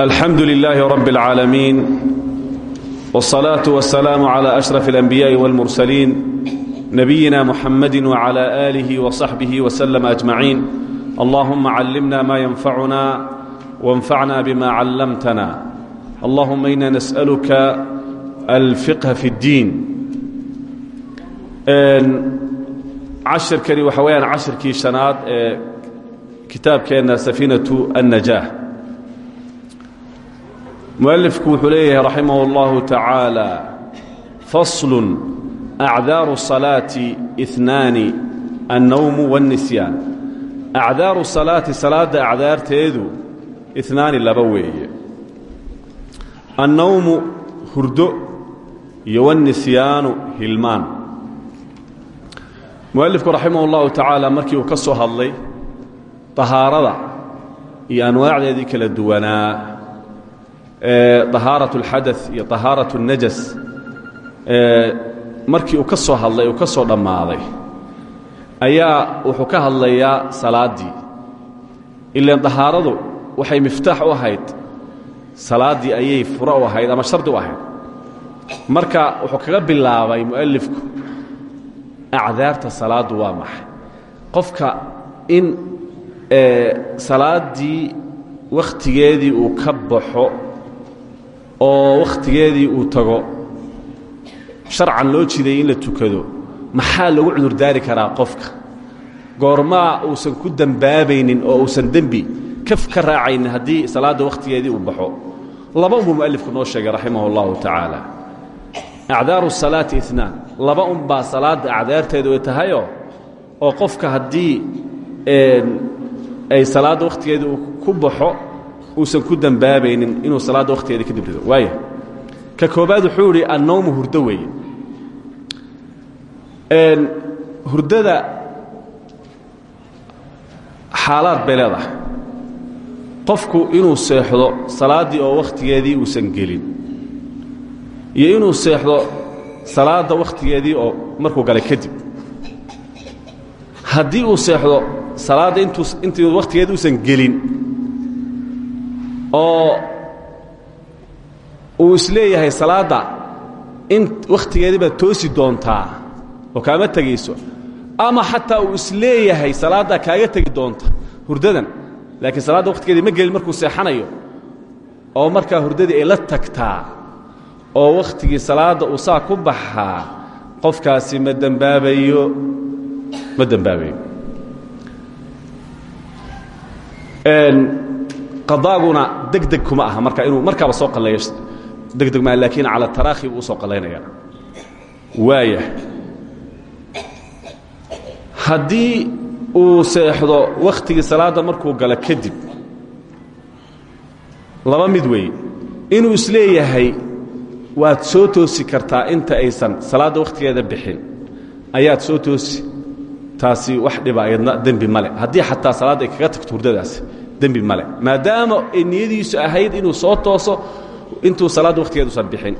alxamdu lilaahi rab اlcaalamiin wالsalaaةu wasalaamu clى أشhraf اlanbiyaaءi wاlmursaliin nabiyina muxamadi wclى آlihi وصaxbihi wslm أجmaciin allahuma callimna ma yanfacuna wanfacna bima callamtana allahuma ina nasأaluka alfiqha fi اddiin cashirkani waxa weyaan cashirkii shanaad ee kitaabkeenna safiinaةu الnajaah mualifku wuxuu leeyahay raximah اllahu tacaala faslun acdaaru salaati inaani annowmu wannisyaan acdaaru salaati salaadda acdaarteedu inaani laba weeye. Annowmu hurdo iyo wannisyaanu hilmaan. Mualifku raximah اllahu tacaala markii uu ka soo hadlay tahaarada iyo anwaacdeedii kala duwanaa طahaaraة اlxadaث iyo طahaaraة الnajas markii uu ka soo hadlay uu ka soo dhammaaday ayaa wuxuu ka hadlayaa salaaddii ilaan طahaaradu waxay miftaax u ahayd salaaddii ayay furo u ahayd ama shardi u ahayd marka wuxuu kaga bilaabay mu'alifku acdaarta salaaddu waa maxay qofka in salaaddii wakhtigeedii uu ka baxo oo wakhtigeedii uu tago. Sharcan loo jiday in la tukado. Maxaa lagu cudurdaari karaa qofka? Goormaa uusan ku dembaabaynin oo uusan dembi kaf ka raacaynin haddii salaadda wakhtigeedii uu baxo. Laba unbuu mu'alifku noo sheegay raximah اllahu tacaala. Acdaaru salaati inaan laba unbaa salaadda acdaarteedu ay tahayoo oo qofka haddii ay salaadda wakhtigeedii uu ku baxo uusan ku dembaabaynin inuu salaadda wakhtigeeda kadib rido waaya ka koobaad wuxuu idhi annowmu hurdo weeye. Hurdada xaalaad bay qofku inuu seexdo salaaddii oo wakhtigeedii uusan gelin iyo inuu seexdo salaadda wakhtigeedii oo markuu galay kadib haddii uu seexdo salaadda intii wakhtigeedii uusan gelin oo uu is leeyahay salaadda in wakhtigeedii toosi doontaa oo kaama tegayso ama xataa uu is leeyahay salaaddaa kaaga tegi doonta hurdadan. Laakiin salaadda wakhtigeedii ma gelin markuu seexanayo oo markaa hurdadii ay la tagtaa oo wakhtigii salaadda uu saa ku baxaa qofkaasi ma dembaabayo ma dembaabayo qadaaguna degdeg kuma aha. Marka inuu markaaba soo qalleeyo degdeg maa laakiin cala taraakhi buu u soo qallaynaya waaya haddii uu seexdo wakhtigii salaadda markuu galo kadib laba mid weeye. Inuu is leeyahay waad soo toosi kartaa inta aysan salaadda wakhtigeeda bixin. Ayaad soo toosi taasi wax dhiba ayadna male haddii xataa salaadda ay kaga tagto hurdadaasi dembi male. Maadaama ay niyadiisu ahayd inuu soo tooso intuu salaadda wakhtigeeduusan bixin.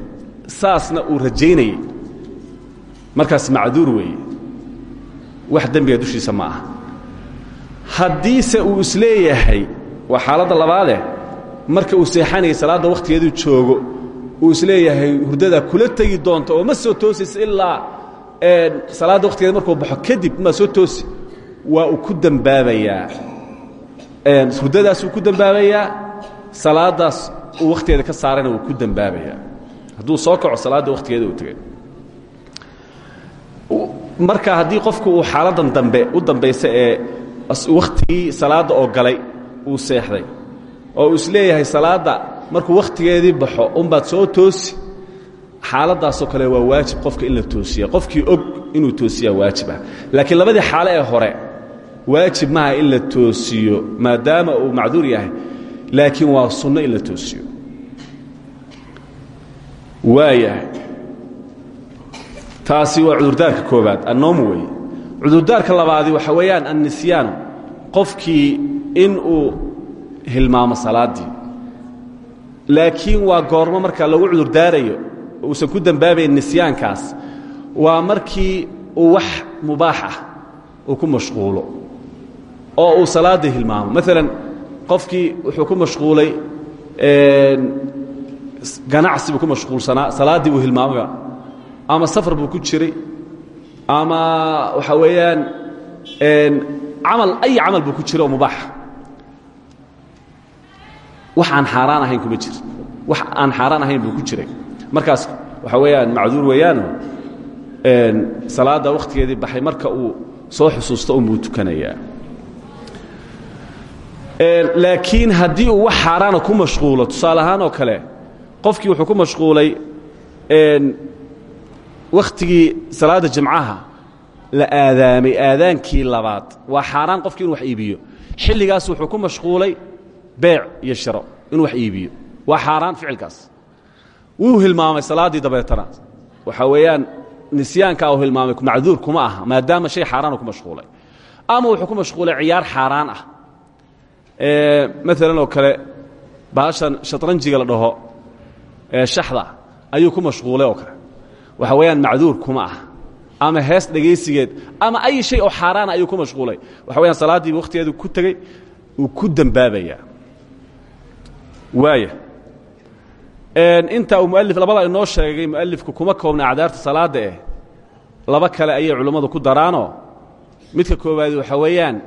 Saasna uu rajaynayey markaas macduur weeye. Wax dembiga dushiisa ma aha. Haddiise uu is leeyahay waa xaaladda labaadeh marka uu seexanayay salaadda wakhtigeedu joogo uu is leeyahay hurdadaa kula tegi doonta oo ma soo toosaysa ilaa salaadda wakhtigeeda markuu baxo kadib maa soo toosi waa uu ku dembaabayaa hurdadaasuu ku dembaabayaa salaaddaas uu wakhtigeeda ka saarayna wuu ku dembaabayaa hadduu soo kaco salaadda wakhtigeeda uu tegay marka haddii qofku uu xaaladdan dambe u dambaysa ee wakhtigii salaadda oo galay uu seexday oo uu is leeyahay salaadda markuu wakhtigeedii baxo unbaad soo toosi xaaladdaasoo kale waa waajib qofka in la toosiya qofkii og inuu toosiyaa waajibah laakiin labadii xaalo ee hore waajib maaha in la toosiyo maadaama uu macduur yahay laakiin waa sunno in la toosiyo. Waayahay taasi waa cudurdaarka koobaad annoomu weeye. Cudurdaarka labaadi waxa weeyaan annisyaanu qofkii in uu hilmaamo salaaddii laakiin waa goormo marka lagu cudurdaarayo uusan ku dembaabayn nisyaankaas waa markii uu wax mubaax ah uu ku mashquulo oo uu salaaddii hilmaamo. Maalan qofkii wuxuu ku mashquulay ganacsi buu ku mashquulsanaa salaaddii buu hilmaamaba. Ama safar buu ku jiray ama waxa weeyaan camal ay camal buu ku jira oo mubaaxa wax aan xaaraan ahayn kuma jir wax aan xaaraan ahayn buu ku jiray. Markaas waxa weeyaan macduur weeyaano salaadda wakhtigeedii baxay marka uu soo xusuusto unbuu tukanayaa laakiin haddii uu wax xaaraana ku mashquulo tusaale ahaan oo kale qofkii wuxuu ku mashquulay wakhtigii salaadda jimcaha la aadaamay aadaankii labaad. Waa xaaraan qofkii inu wax iibiyo. Xilligaas wuxuu ku mashquulay beec iyo shiro inuu wax iibiyo. Waa xaaraan ficilkaas. Wuu hilmaamay salaaddii dabeetana. Waxa weeyaan nisyaankaa uu hilmaamay macduur kuma aha maadaama shay xaaraanu ku mashquulay. Ama wuxuu ku mashquulay ciyaar xaaraan ah maalan oo kale baashan shatranjiga la dhaho shaxda ayuu ku mashquulay oo kale. Waxa weeyaan macduur kuma ah ama hees dhegaysigeed ama ay shay oo xaaraana ayuu ku mashquulay. Waxa weyaan salaaddiiba wakhtigeedu ku tegey uu ku dembaabayaa waaya inta uu mualif labada inoo sheegay mualifku kuma koobna acdaarta salaadda eh laba kale ayay culummadu ku daraanoo? Midka koowaadi waxa weeyaan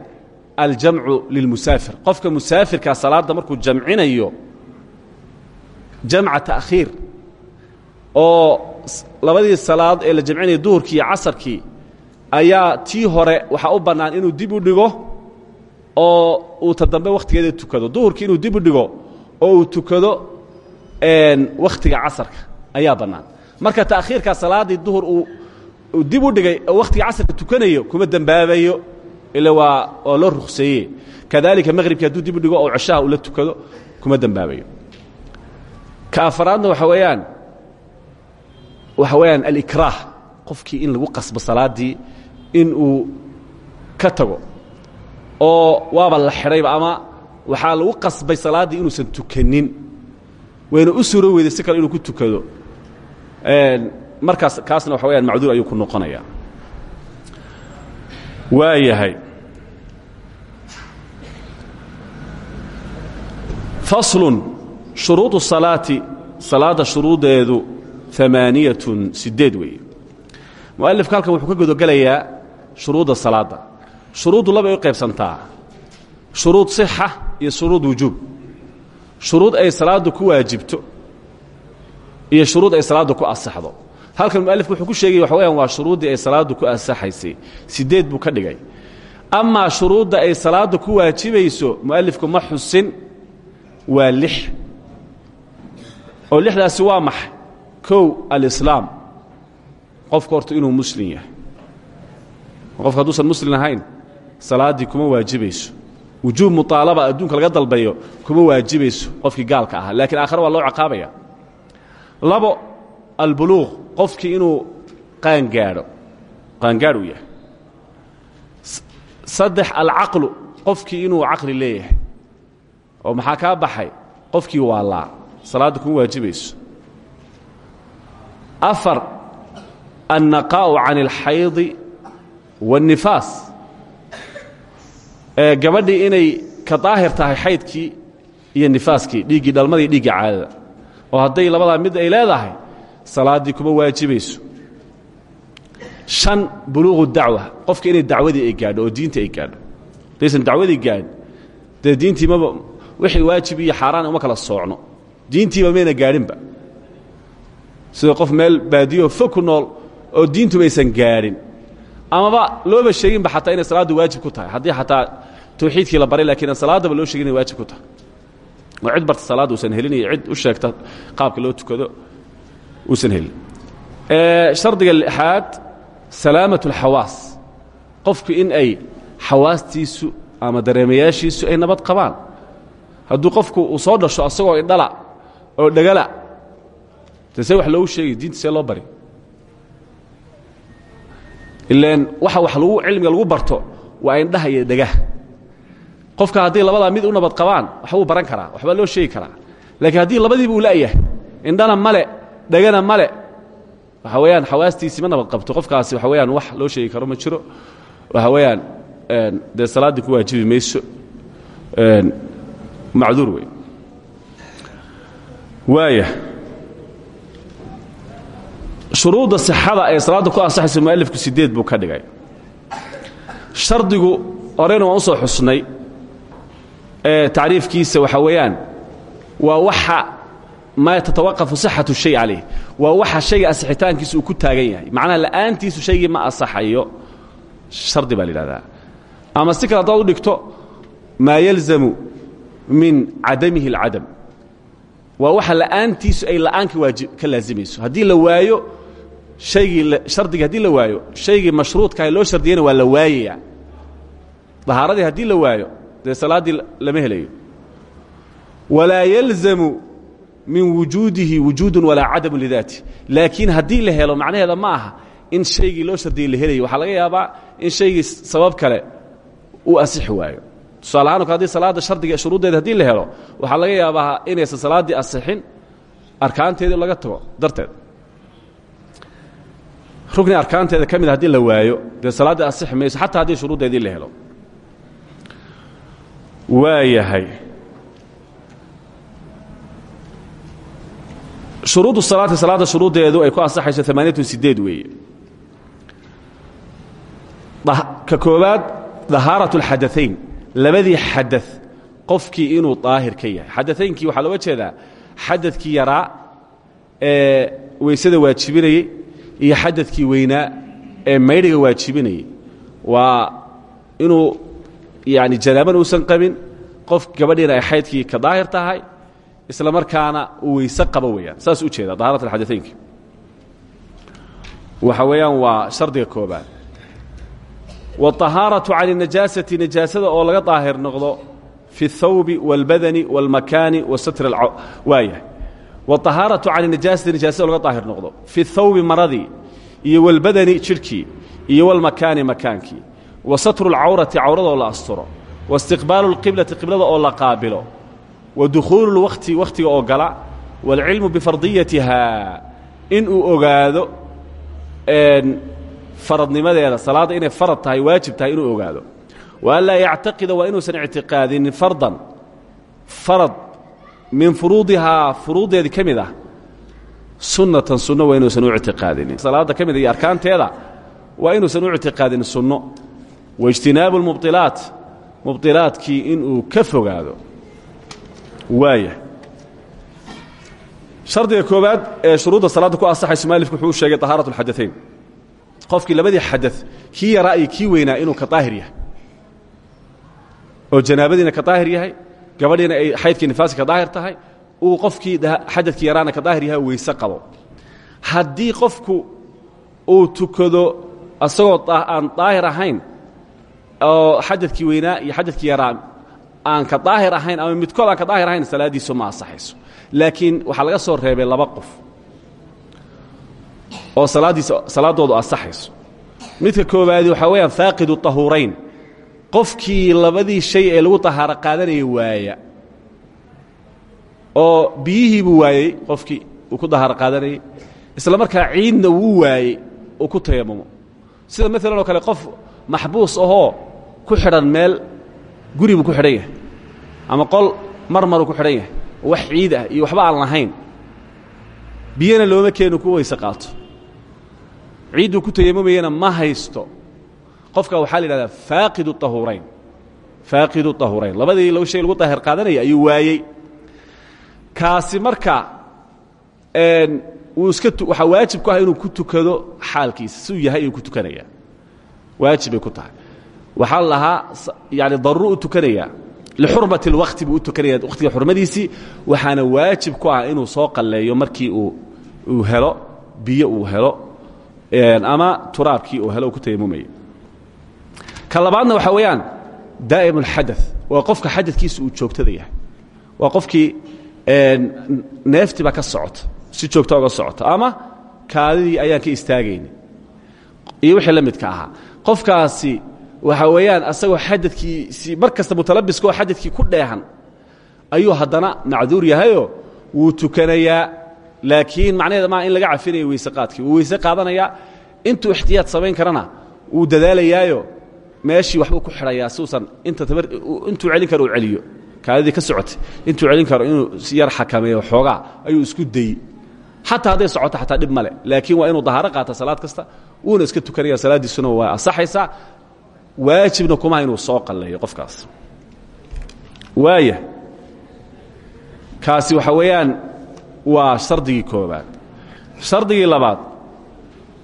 aljamcu lilmusaafir. Qofka musaafirkaa salaadda markuu jamcinayo jamca ta'khiir. Oo labadii salaad ee la jamcinaya duhurkii iyo casarkii ayaa tii hore waxaa u bannaan inuu dib u dhigo oo uu ta dambe wakhtigeeda tukado. Duhurkii inuu dib u dhigo oo uu tukado wakhtiga casarka ayaa bannaan. Marka ta'khiirkaa salaaddii duhur uu dib u dhigay oo wakhtiga casarka tukanayo kuma dembaabayo ila waa oo loo rukseeye kadalika maqhribkii hadduu dib u dhigo oo ceshaha ula tukado kuma dembaabayo ka waxa weeyaan waxa weeyaan alikraah qofkii in lagu qasbo salaaddii in uu ka tago oo waaba la xidhayba ama waxaa lagu qasbay salaaddii inuusan tukanin wayna u suro weyday si kale inuu ku tukado markaas kaasna waxa weyaan macduur ayuu ku noqonaya waa yahay. Faslun shuruudu salaati salaadda shuruudeedu amaaniyatun sideed weeye. Mualifka halkan wuxuu ka gudogelayaa shuruudda salaadda shuruuddu labay u qaybsantaa. Shuruud sixa iyo shuruud wujuub shuruud ay salaaddu ku waajibto iyo shuruud ay salaaddu ku asaxdo halkan mualifku wuxuu ku sheegaya waxa weyaan waa shuruuddii ay salaaddu ku asaxaysay sideed buu ka dhigay. Amaa shuruudda ay salaaddu ku waajibayso mualifku ma xusin waa lix. Oo lixdaasi waa maxay kow alislaam. Qofku horta inuu muslim yahay. Qofka hadduusan muslim ahayn salaaddii kuma waajibayso wujuub muطaalaba adduunka laga dalbayo kuma waajibayso qofkii gaalka ahaa. Lakiin aakhare waa loo ciqaabaya labo albuluuq qofkii inuu qaangaadho qaangaadh uu yahay. Saddex alcaqlu qofkii inuu caqli leeyahay oo maxaa kaa baxay? Qofkii waalaa salaadda kuma waajibayso. Afar annaqaa'u can اlxaydi waاnnifaas gabadhii inay ka daahir tahay iyo nifaaskii dhiiggii dhalmadii dhiiggii caadada. Oo hadday labadaa mid ay leedahay salaaddii kuma waajibayso. An buluuqu dacwa qofka inay dacwadii ay gaadho oo diinta ay gaadho. Hadaysan dacwadii gaadhin dee diintii maba wixii waajib iyo xaaraan uma kala soocno. Diintiiba mayna gaadhinba. Sida qof meel baadiyo fog ku nool oo diintubaysan gaadhin. Amaba looba sheeginba xataa inay salaaddu waajib ku tahay. Haddii xataa tawxiidkii la baray lakiin aan salaadaba loo sheegin inay waajib ku tahay. Oo cid barta salaadda uusan helin iyo cid u sheegta qaabka loo tukado uusan helin shardiga lixaad salaamaة اlxawaas qofku in ay xawaastiisu ama dareemayaashiisu ay nabad qabaan. Hadduu qofku uu soo dhasho asagoo indhala oo dhegala see wax loogu sheegay diinta see loo bari. Ilaan waxa wax lagu cilmiga lagu barto waa indhaha iyo dhegaha. Qofka hadday labadaa mid u nabad qabaan waxbuu baran karaa waxbaa loo sheegi karaa. Laakiin haddii labadiiba uu la'yahay indhana male dhegana male. Waxa weeyaan xawaastiisii ma nabad qabto. Qofkaasi waxa weyaan wax loo sheegi karo ma jiro. Waxa weeyaan dee salaaddii ku waajibi mayso. Macduur wey waaya shuruudda sixada ee salaadda ku ansaxaysa mualifku sideed buu ka dhigay. Shardigu horeyna waan u soo xusnay ee tacriifkiisa waxaa weeyaan waa waxa maa tatawaqafu sixatu shay calayh waa waxa shayga asixitaankiisa uu ku taagan yahay. Macnaha la'aantiisu shaygii ma asaxayo shardi baa la yidhahdaa. Ama si kale haddaad u dhigto maa yalzamu min cadamihi اlcadam waa waxa la'aantiisu ay la'aanka waajib ka laazimayso haddii la waayo haygii shardigii haddii la waayo shaygii mashruudkaah loo shardiyana waa la waayaya dahaaradii haddii la waayo dee salaaddii lama helayo. Walaa yalzamu min wujuudihi wujuudun walaa cadamu lidaati. Laakiin haddii la helo macnaheeda ma aha in shaygii loo shardiyey la helayo. Waxaa laga yaabaa in shaygii sabab kale uu asixi waayo. Tusaale ahaan haddii salaadda shardiga shuruuddeeda haddii la helo waxaa laga yaabaa inaysan salaaddii asixin arkaanteedii laga tago darteed. Rukni arkaanteeda ka mid haddii la waayo dee salaaddii asixi mayso xataa haddii shuruuddeedii la helo. Waayahay shuruud salaati salaada shuruuddeedu ay ku ansaxayso amaaniyatun sideed weeye. Ka koowaad dahaarat اlxadaayn labadii xada qofkii inuu daahir ka yahay. Xadaaynkii waxaa jeedaa xadadkii yaraa ee weysada waajibinayey iyo xadadkii weynaa ee maydhiga waajibinayey waa inuu yani janaaban uusan qabin qof gabadhiina ay ka daahir tahay isla markaana uu weyse qabo weeyaan saas u jeeda dahaarat alxadaثaynki waxa weeyaan waa shardiga koobaad wاطahaaraةu can الnajaasati najaasada oo laga daahir noqdo fi الthawbi wاlbadani wاlmakaani wasatr waaya wاطahaaraةu can الnajaasati najaasada laga daahir noqdo fi الthawbi maradii iyo wاlbadani jidhkii iyo wاlmakaani makaankii wa satru اlcawrati cawradoo la asturo waistiqbaalu اlqiblati qiblada oo la qaabilo wa dukhuulu lwakti wakhtiga oo gala waalcilmu bifardiyatihaa in uu ogaado faradnimadeeda salaadda inay farad tahay waajib tahay inuu ogaado. Wa an laa yactaqida waa inuusan ictiqaadinin fardan farad min furuudihaa furuuddeedii ka mid ah sunnatan sunno waa inuusan u ictiqaadinin salaadda ka mid ah iyo arkaanteeda waa inuusan u ictiqaadinin sunno. Waijtinaabu lmubilaat mubilaadkii inuu ka fogaado waaya shardiga koobaad ee shuruudda salaadda ku ansaxayso maalifku wuxuu u sheegay طahaaraة اlxadaثayn qofkii labadii xada kii yaraa iyo kii weynaa inuu ka daahir yahay oo janaabadiina ka daahir yahay gabadhiina ay xaydkii nifaaska ka daahir tahay uu qofkii xadadkii yaraana ka daahir yahay weyse qabo haddii qofku uu tukado asagoo aan daahir ahayn oo xadadkii weynaa iyo xadadkii yaraa aan ka daahir ahayn ama midkood aan ka daahir ahayn salaaddiisu ma ansaxayso. Laakiin waxaa laga soo reebay laba qof oo salaaddiisa salaaddoodu ansaxayso. Midka koowaadi waxaa weeyaan faaqidu طahuurayn qofkii labadii shay ee lagu طahaaro qaadanaya waaya. Oo biyihii buu waayey qofkii uu ku dahaaro qaadanayey isla markaa ciidna wuu waayey uu ku tayamumo sida maalan oo kale qof maxbuus ahoo ku xidhan meel guri buu ku xidhan yahay. Ama qol marmaruu ku xidhan yahay. Wax ciid ah iyo waxba aan lahayn. Biyana looma keenu ku weyse qaato ciidduu ku tayamumayana ma haysto. Qofka waxaa la yidhahdaa faaqidu طahuurayn faaqidu طahuurayn labadii laba shay lagu daahir qaadanaya ayuu waayey. Kaasi marka wuu iska waxaa waajib ku ah inuu ku tukado xaalkiisa. Siduu yahay ayuu ku tukanayaa waajib bay ku tahay waxaa la lahaa yani daruuro u tukanayaa lixurmati اlwakti buu u tukanaya wakhtiga xurmadiisii waxaana waajib ku ah inuu soo qalleeyo markii uu uu helo biyo uu helo ama turaabkii uu helo ku tayamumaya ka labaadna waxaa weeyaan daa'im اlxadaث waa qofka xadadkiisa uu joogtada yahay waa qofkii neeftii baa ka socota si joogta uga socota ama kaadidii ayaan ka istaagayni iyo wixii la midka ahaa qofkaasi waxa weeyaan asagoo xadadkiisii mar kasta mutalabiska oo xadadkii ku dheehan ayuu haddana macduur yahayoo wuu tukanayaa. Laakiin macnaheeda maa in laga cafinayo weyse qaadkii. Wuu weyse qaadanayaa intuu ixtiyaad samayn karana wuu dadaalayaayo meeshii waxbuu ku xidhayaa siuusan inta intuu celin kara uu celiyo. Kaadidii ka socotay intuu celin karo inuu yar xakameeyo xoogaa ayuu isku dayey xataa hadday socoto xataa dhib male laakiin waa inuu dahaaro qaata salaad kasta wuuna iska tukanaya salaaddiisuna waa asaxaysaa waajibna kumaha inuu soo qalleeyo qofkaas waaya kaasi waxa weeyaan waa shardigii koobaad shardigii labaad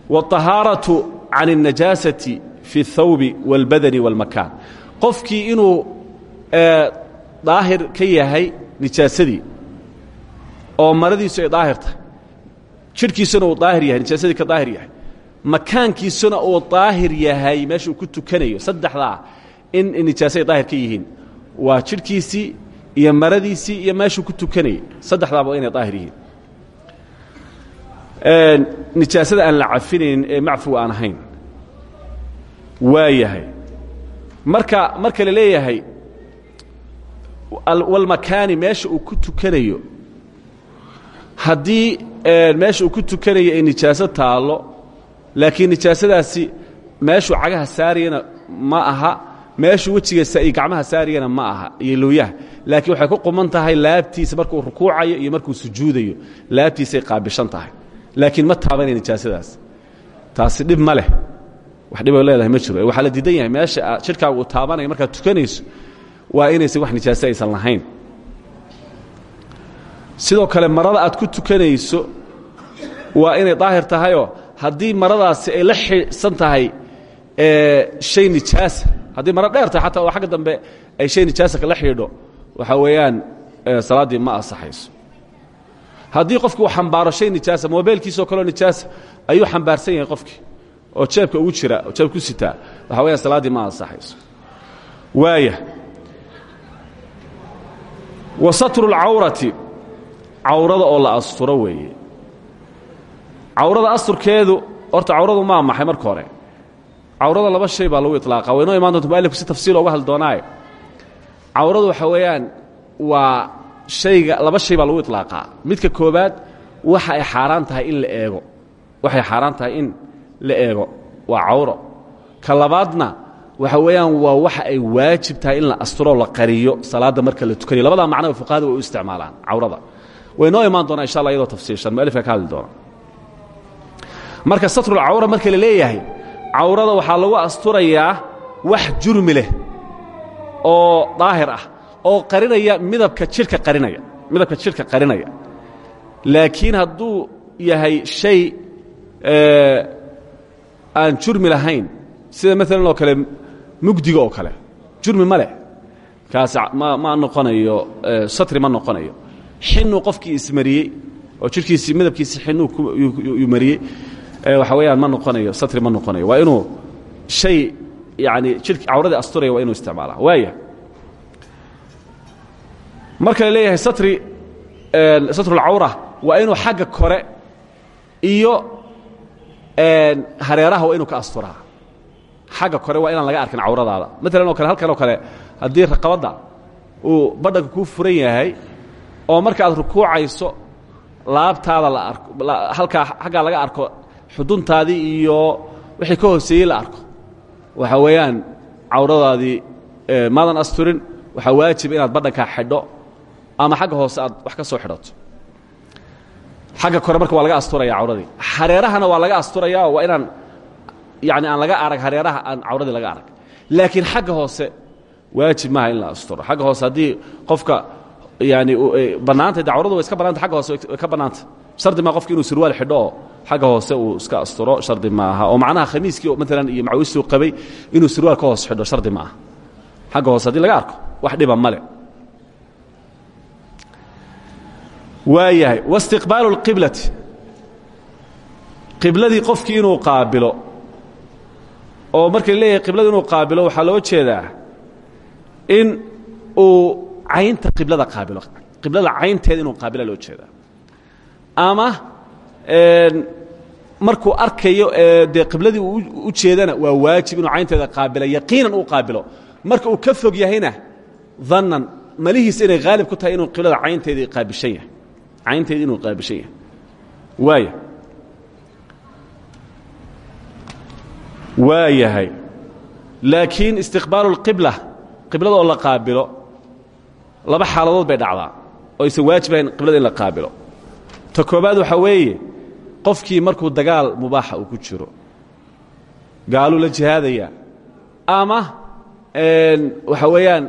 wاطahaaraةu can الnajaasati fi الthawbi wاlbadani wاlmakaan qofkii inuu daahir ka yahay nijaasadii oo maradiisu ay daahir tahay jidhkiisuna uu daahir yahay nijaasadii ka daahir yahay makaankiisuna uu daahir yahay meesha uu ku tukanayo. Saddexdaa in nijaasaday daahir ka yihiin. Waa jidhkiisii iyo maradiisii iyo meeshuu ku tukanayay. Saddexdaaba inay daahir yihiin. Nijaasada aan la cafinayn ee macfuw aan ahayn waa yahay marka marka la leeyahay walmakaani meesha uu ku tukanayo. Haddii meesha uu ku tukanayo ay nijaaso taallo laakiin nijaasadaasi meeshuu cagaha saarayana ma aha meeshuu wejiga iyo gacmaha saarayana ma aha iyo lowyaha laakiin waxay ku quman tahay laabtiisa markuu rukuucayo iyo markuu sujuudayo laabtiisay qaabishan tahay. Laakiin ma taabanaya nijaasadaas taasi dhib ma wax dhibay leedahay ma jiro. Waxaa la diidan yahay meesha jidhkaaga uu taabanaya markaad tukanayso waa inaysan wax nijaaso lahayn. Sidoo kale marada aad ku tukanayso waa inay daahir tahayoo haddii maradaasi ay la xidhsan tahay shay nijaasa haddii maro dheer tahay xataa dambe ay shay nijaasa kala xidhiidho waxaa weeyaan salaaddii ma asaxayso haddii qofki uu xambaaro shay nijaasa mobeelkiisoo kaleo nijaasa ayuu xambaarsan yahay qofkii oo jeebka ugu jira oo jeeb ku sitaa waxaa weyaan salaaddii ma ansaxayso. Waaya wa satru اlcawrati cawrada oo la asturo weeye cawrada asturkeedu horta cawradu maa maxay marka hore. Cawrada laba shay baa lagu iطlaaqa waynoo imaan doonta mualifku si tafsiil oga hadli doonaaye cawradu waxaa weeyaan waa hayga laba shay baa lagu iطlaaqaa midka koobaad waxa ay xaaraan tahay in la eego. Waxay xaaraan tahay in la eego waa cawro. Ka labaadna waxa weeyaan waa waxa ay waajib tahay in la asturoo la qariyo salaadda marka la tukanayo labadaa macnaba fuqahada way u isticmaalaan cawrada. Way noo imaan doonaa insha alla iyadoo tafsiilshan mualifka ka hadli doona marka satrulcawra marka la leeyahay cawrada waxaa lagu asturayaa wax jurmi leh oo daahir ah oo qarinaya midabka jidhka qarinaya midabka jidhka qarinaya. Laakiin hadduu yahay shay aan jurmi lahayn sida maalan oo kale mugdiga oo kale jurmi ma leh. Kaasi ma ma noqonayo satri ma noqonayo. Xinuu qofkii ismariyey oo jidhkiisii midabkiisii xinuu mariyey waxa weeyaan ma noqonayo satri ma noqonayo. Waa inuu shay yani jidhki cawradii asturaya waa inuu isticmaalaa. Waaya marka la leeyahay satri satrulcawra waa inuu xagga kore iyo hareeraha waa inuu ka asturaa. Xagga kore waa inaan laga arkin cawradaada. Maalan oo kale halkan oo kale haddii raqabadda uu badhanka kuu furan yahay oo marka aad rukuucayso laabtaada la halkaa xaggaa laga arko xuduntaadii iyo wixii ka hooseeyey la arko. Waxa weeyaan cawradaadii maadan asturin waxaa waajib inaad badhankaa xidho ama xagga hoose aad wax ka soo xidhato. Xagga kore marka waa laga asturaya cawradii. Hareerahana waa laga asturaya waa inaan yani aan laga arag hareeraha aan cawradii laga arag. Laakiin xagga hoose waajib maaha in la asturo. Xagga hoose haddii qofka yani bannaantay de cawradu way iska bannanta agga hoose way ka bannaanta. Shardi maa qofka inuu surwaal xidho oo xagga hoose uu iska asturo shardi maaha. Oo macnaha khamiiskii maalan iyo macawistuu qabay inuu surwaal ka hoos xidho shardi maaha. Xagga hoose haddii laga arko wax dhiba male waayahay waistiqbaalu اlqiblati qibladii qofkii inuu qaabilo oo marka la leeyahay qiblada inuu qaabilo waxaa loo jeedaa in uu caynta qiblada qaabilo. Qiblada caynteeda inuu qaabila loo jeedaa. Ama markuu arkayo dee qibladii uu u jeedana waa waajib inuu caynteeda qaabilo yaqiinan uu qaabilo. Marka uu ka fog yahayna dannan malihiisa inay haalib ku tahay inuu qiblada caynteedii qaabishan yahay. Caynteedii inuu qaabishan yahay. Waaya waa yahay laakiin istiqbaalu اlqibla qiblada oo la qaabilo laba xaaladood bay dhacdaa oo aysan waajibahayn qiblada in la qaabilo. Ta koobaad waxaa weeye qofkii markuu dagaal mubaaxa uu ku jiro gaaluu la jihaadaya ama waxa weeyaan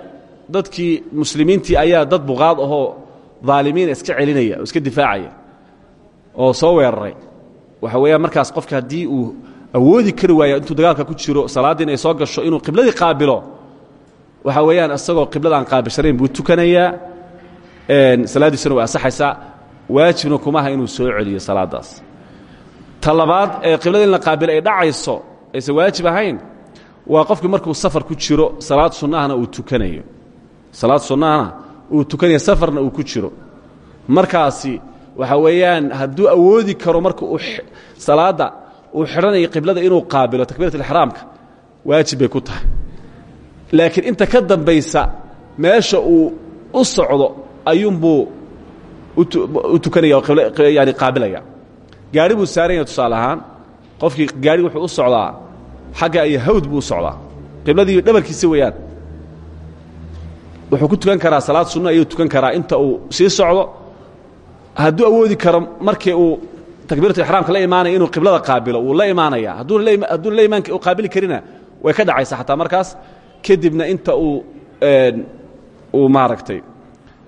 dadkii muslimiintii ayaa dad buqaad ahoo daalimiina iska celinaya oo iska difaacaya oo soo weeraray. Waxa weeyaan markaas qofka haddii uu awoodi kari waaya intuu dagaalka ku jiro salaaddii inay soo gasho inuu qibladii qaabilo waxa weeyaan isagoo qiblada aan qaabilsanayn buu tukanayaa. Salaaddiisuna way asaxaysaa waajibna kumaha inuu soo celiyo salaaddaas ta labaad ee qiblada in la qaabilo ay dhacayso aysan waajib ahayn waa qofkii markuu safar ku jiro salaad sunnahana uu tukanayo. Salaad sunnahana uu tukanayo safarna uu ku jiro. Markaasi waxa weeyaan hadduu awoodi karo marka uu salaadda uu xidhanayo qiblada inuu qaabilo takbiirat alixraamka waajib bay ku tahay. Laakiin inta ka dambaysa meesha uu u socdo ayuunbuu u tukanaya yani qaabilaya gaari buu saaran yahay tusaale ahaan qofkii gaari wuxuu u socdaa xagga iyo hawd buu u socdaa qibladii dhabarkiisa weeyaan. Wuxuu ku tukan karaa salaad sunno ayuu tukan karaa inta uu sii socdo. Hadduu awoodi karo markii uu takbiiratu ixraamka la imaanaya inuu qiblada qaabilo wuu la imaanaya hadduuna la imaan qaabili karina way ka dhacaysaa xataa markaas. Kadibna inta uu uu maaragtay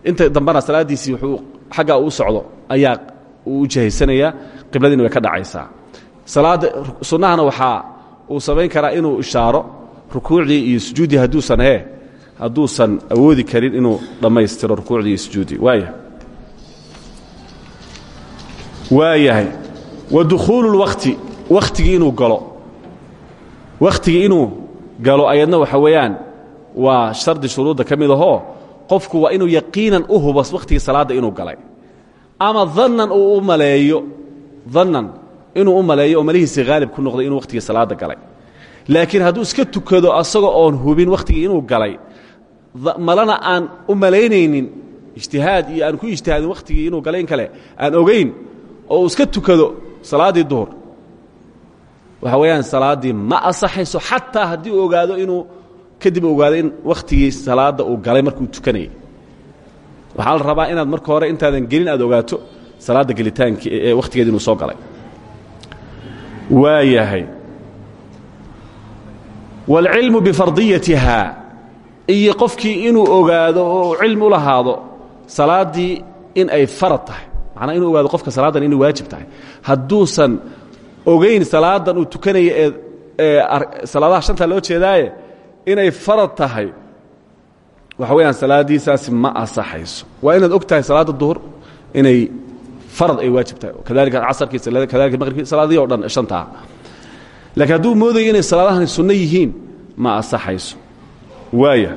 inta dambena salaaddiisii wuxuu xaggaa uu socdo ayaa u jihaysanayaa qibladiina way ka dhacaysaa. Salaadda sunnahana waxaa uu samayn karaa inuu ishaaro rukuucdii iyo sujuuddii hadduusan hee hadduusan awoodi karin inuu dhammaystiro rukuucdii iyo sujuuddii waaya waa yahay wa dukhuulu اlwakti wakhtigii inuu galo. Wakhtigii inuu galo ayadna waxa weeyaan waa shardi shuruudda ka mid ahoo qofku waa inuu yaqiinan u hubo wakhtigii salaadda inuu galay ama dannan uu u maleeyo dannan inuu u maleeyo oo malihiisii haalib ku noqday inuu wakhtigii salaadda galay. Laakiin hadduu iska tukado asagoo oon hubin wakhtigii inuu galay malana aan u malaynaynin ijtihaad iyo aan ku ijtihaadin wakhtigii inuu galay in kale aan ogayn oo uu iska tukado salaaddii duhur. Waxa weeyaan salaaddii ma asaxayso xataa haddii uu ogaado inuu kadib ogaado in wakhtigii salaadda uu galay markuu tukanayay waxaa la rabaa inaad marka hore intaadan gelin aad ogaato salaadda gelitaanki ee wakhtigeedi inuu soo galay. Waa yahay wاlcilmu bifardiyatiha. Iyo qofkii inuu ogaado oo cilmi u lahaado salaaddii in ay farad tahay. Macnaa inuu ogaado qofka salaadan inay waajib tahay. Hadduusan ogayn salaadan uu tukanaya ee salaadaha shanta loo jeedaaye inay farad tahay waxa weeyaan salaaddiisaasi ma asaxayso waa inaad og tahay salaadda duhur inay farad ay waajib tahay. Kadalika casarkii kadalika maqribkii salaadihii o dhan shantaa laakiin hadduu moodayo inay salaadahani sunno yihiin ma asaxayso waaya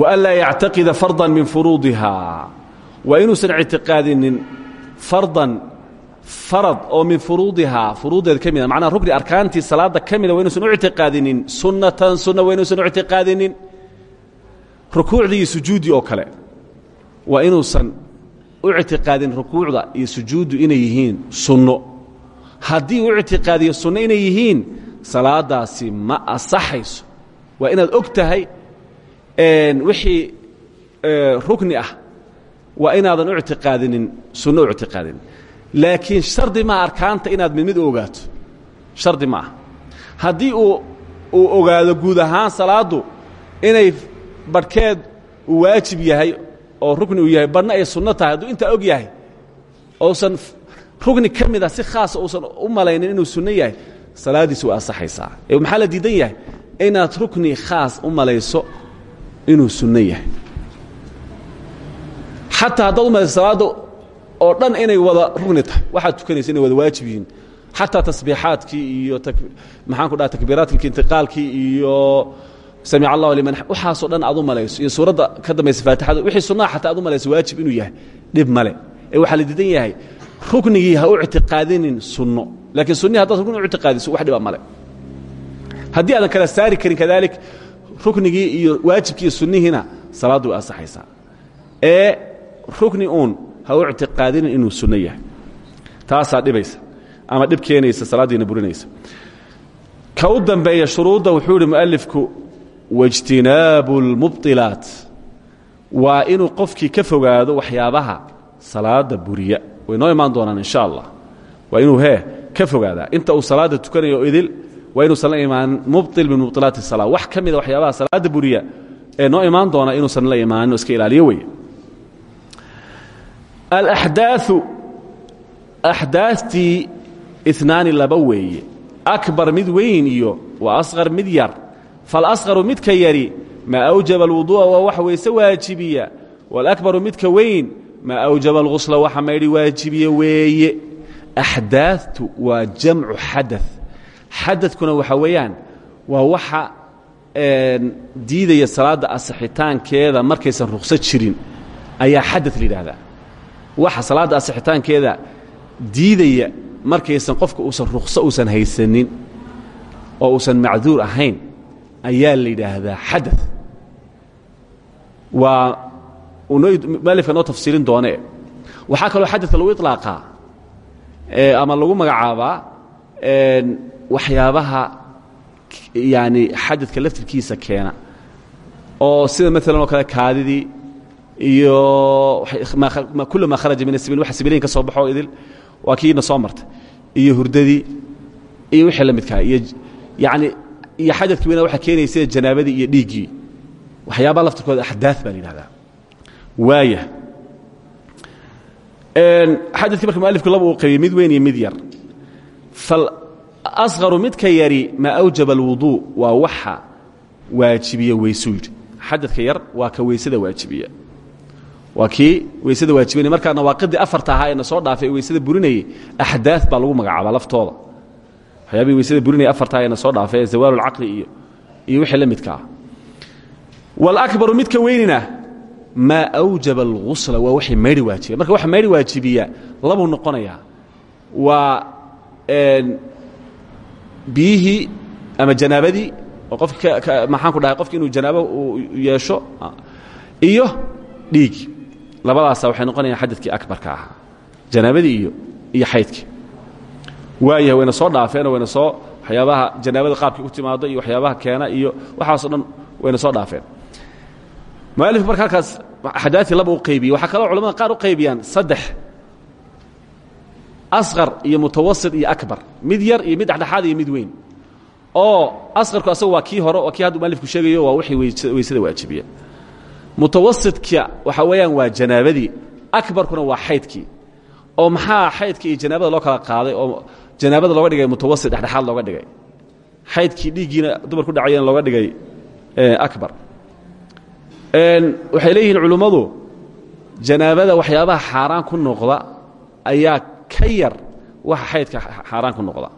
waan laa yactaqida fardan min furuudiha. Waa inuusan ictiqaadinin fardan farad oo min furuudihaa furuuddeeda ka mida macnaha rukni arkaantii salaadda ka mida waa inuusan u ictiqaadinin sunnatan sunna waa inuusan u ictiqaadinin rukuucdii iyo sujuuddii oo kale. Waa inuusan u ictiqaadin rukuucda iyo sujuuddu inay yihiin sunno. Haddii uu ictiqaadiyo sunno inay yihiin salaadaasi ma asaxayso waa inaad og tahay wixii rukni ah. Waa inaadan u ictiqaadinin sunno u ictiqaadinin. Laakiin shardi maa arkaanta inaad mid mid u ogaato. Shardi ma ah. Haddii uu ogaado guud ahaan salaaddu inay badhkeed uu waajib yahay oo rukni uu yahay badhna ay sunno tahay hadduu intaa og yahay ousan rugni ka mid a si khaasa uusan u malaynin inuu sunno yahay salaaddiisi way asaxaysaa ee maxaa la diidan yahay? Inaad rukni khaas u malayso inuu sunno yahay. Xataa haddaad u malayso salaadda oo dhan inay wada rugni tahay waxaad tukanaysa inay wada waajib yihiin. Xataa tasbiixaadkii iyo maxaan ku dhaha takbiiraadki intiqaalkii iyo samic allahu liman waxaasoo dhan aad u malayso iyo suuradda ka dambaysa faatixada wixii sunnaha xataa aad u malayso waajib inuu yahay dhib male ee waxaa la diidan yahay ruknigii ha u ictiqaadinin sunno laakiin sunnihi haddaad rukni u ictiqaadiso wax dhiba male haddii aadan kala saari karin kadalik ruknigii iyo waajibkii iyo sunnihiina salaaddu way asaxaysaa ee rukni uun ha u ictiqaadinin inuu sunno yahay taasaa dhibaysa ama dhib keenaysa salaaddiina burinaysa ka u dambeeya shuruudda wuxuu idhi mu'alifku waijtinaabu اlmubطilaat waa inuu qofkii ka fogaado waxyaabaha salaada buriya way noo imaan doonaan insha allah waa inuu hee ka fogaadaa inta uu salaada tukanayo idil waa inuusan la imaanin mubطil min mubطilaati الsala wax ka mida waxyaabaha salaada buriya ee noo imaan doona inuusan la imaanin o iska ilaaliyo wey alaxdaau axdaastii inaani laba weeye akbar mid weyn iyo wa asqar mid yar falasqaru midka yari maa awjaba alwuduu'a waa wax weyse waajibiya waalakbaru midka weyn maa awjaba alghusla waxa maydhi waajibiya weeye axdaatu waa jamcu xada xadadkuna waxa weeyaan waa waxa diidaya salaadda asixitaankeeda markaysan ruqso jirin ayaa xada la yidhaahdaa waxa salaadda asixitaankeeda diidaya markaysan qofka uusan ruqso uusan haysanin oo uusan macduur ahayn ayaa la yidhaahdaa xada waa mualifka noo tafsiilin doonee. Waxaa kaloo xadadka lagu iطlaaqaa ama lagu magacaabaa waxyaabaha yani xadadka laftirkiisa keena. Oo sida maalan oo kale kaadidii iyo kula maa kharaja min asabiil waxa sabiiliin ka soo baxoo idil waa kiina soo martay. Iyo hurdadii iyo wixii la midkaa iyo yani iyo xadadkii weyna waxa keenaya sida iyo dhiiggii. Waxyaabaha laftirkooda axdaa baa la yidhahdaa. Waaya xadadkii marka mualifku laba uu qabiyey mid weyn iyo mid yar. Falasqaru midka yari maa awjaba alwuduu waa waxa waajibiya weysuu yidhi yar waa ka weysada waajibiya. Waa kii weysada waajibinaya markaa afarta ahaa soo dhaafay ee weysada burinayey axdaa baa lagu magacaabaa laftooda waxyaabihii weysada burinaya afarta ee na soo dhaafay ee zawaalu lcaqli iyo iyo wixii la midka ah wاlakbaru midka weynina maa awjaba اlghusla waa waxay maydhi waajibiya. Marka waxa maydhi waajibiya labuu noqonayaa waa biyihii ama janaabadii oo qofka maxaan ku dhahay qofki inuu janaabo uu yeesho iyo dhiigi labadaasa waxay noqonayaan xadadkii akbarka ahaa. Janaabadii iyo iyo xaydkii waayahay wayna soo dhaafeenoo wayna soo waxyaabaha janaabada qaabkii u timaado iyo waxyaabaha keena iyo waxaasoo dhan wayna soo dhaafeen. Mualifku marka halkaas axdaadii laba u qaybiyey waxaa kaloo culamada qaar u qaybiyaan saddex. Asqar iyo mutawasit iyo akbar. Mid yar iyo mid dhexdhexaad iyo mid weyn. Oo asqarku asagu waa kii hore waa kii haddu mualifku sheegayo waa wixii weysada waajibiya mutawasitka waxa weeyaan waa janaabadii akbarkuna waa xaydkii. Oo maxaa xaydkii iyo janaabada loo kala qaaday? Oo janaabada looga dhigay mutawasit dhexdhexaad looga dhigay. Xaydkii dhiiggiina dumar ku dhacayeen looga dhigay akbar. Waxay leeyihiin culummadu janaabada waxyaabaha xaaraan ku noqda ayaa ka yar waxa xaydka xaaraan ku noqda.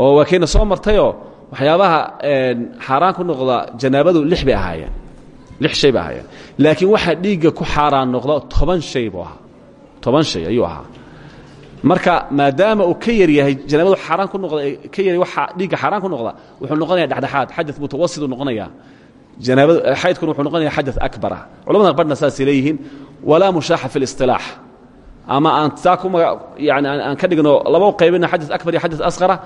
Oo waa kayna soo martayoo waxyaabaha xaaraan ku noqda janaabadu lix ahaayeen. Lix shay bay laakiin waxaa dhiigga ku xaaraan noqda toban shay buu ahaa. Toban shay ayuu ahaa marka maadaama uu ka yar yahay janaabadu xaaraan ku noqda ka yar waxa dhiigga xaaraan ku noqda wuxuu noqonaya dhexdhexaad xadad mutawasiduu noqonayaa. Janaabada xaydkuna wuxuu noqonaya xadad akbar ah culamada badhna saasay leeyihiin walaa mushaaxa fi اlisطilaax ama aan saa ku yani aan ka dhigno laba u qaybina xadad akbar iyo xadad asqara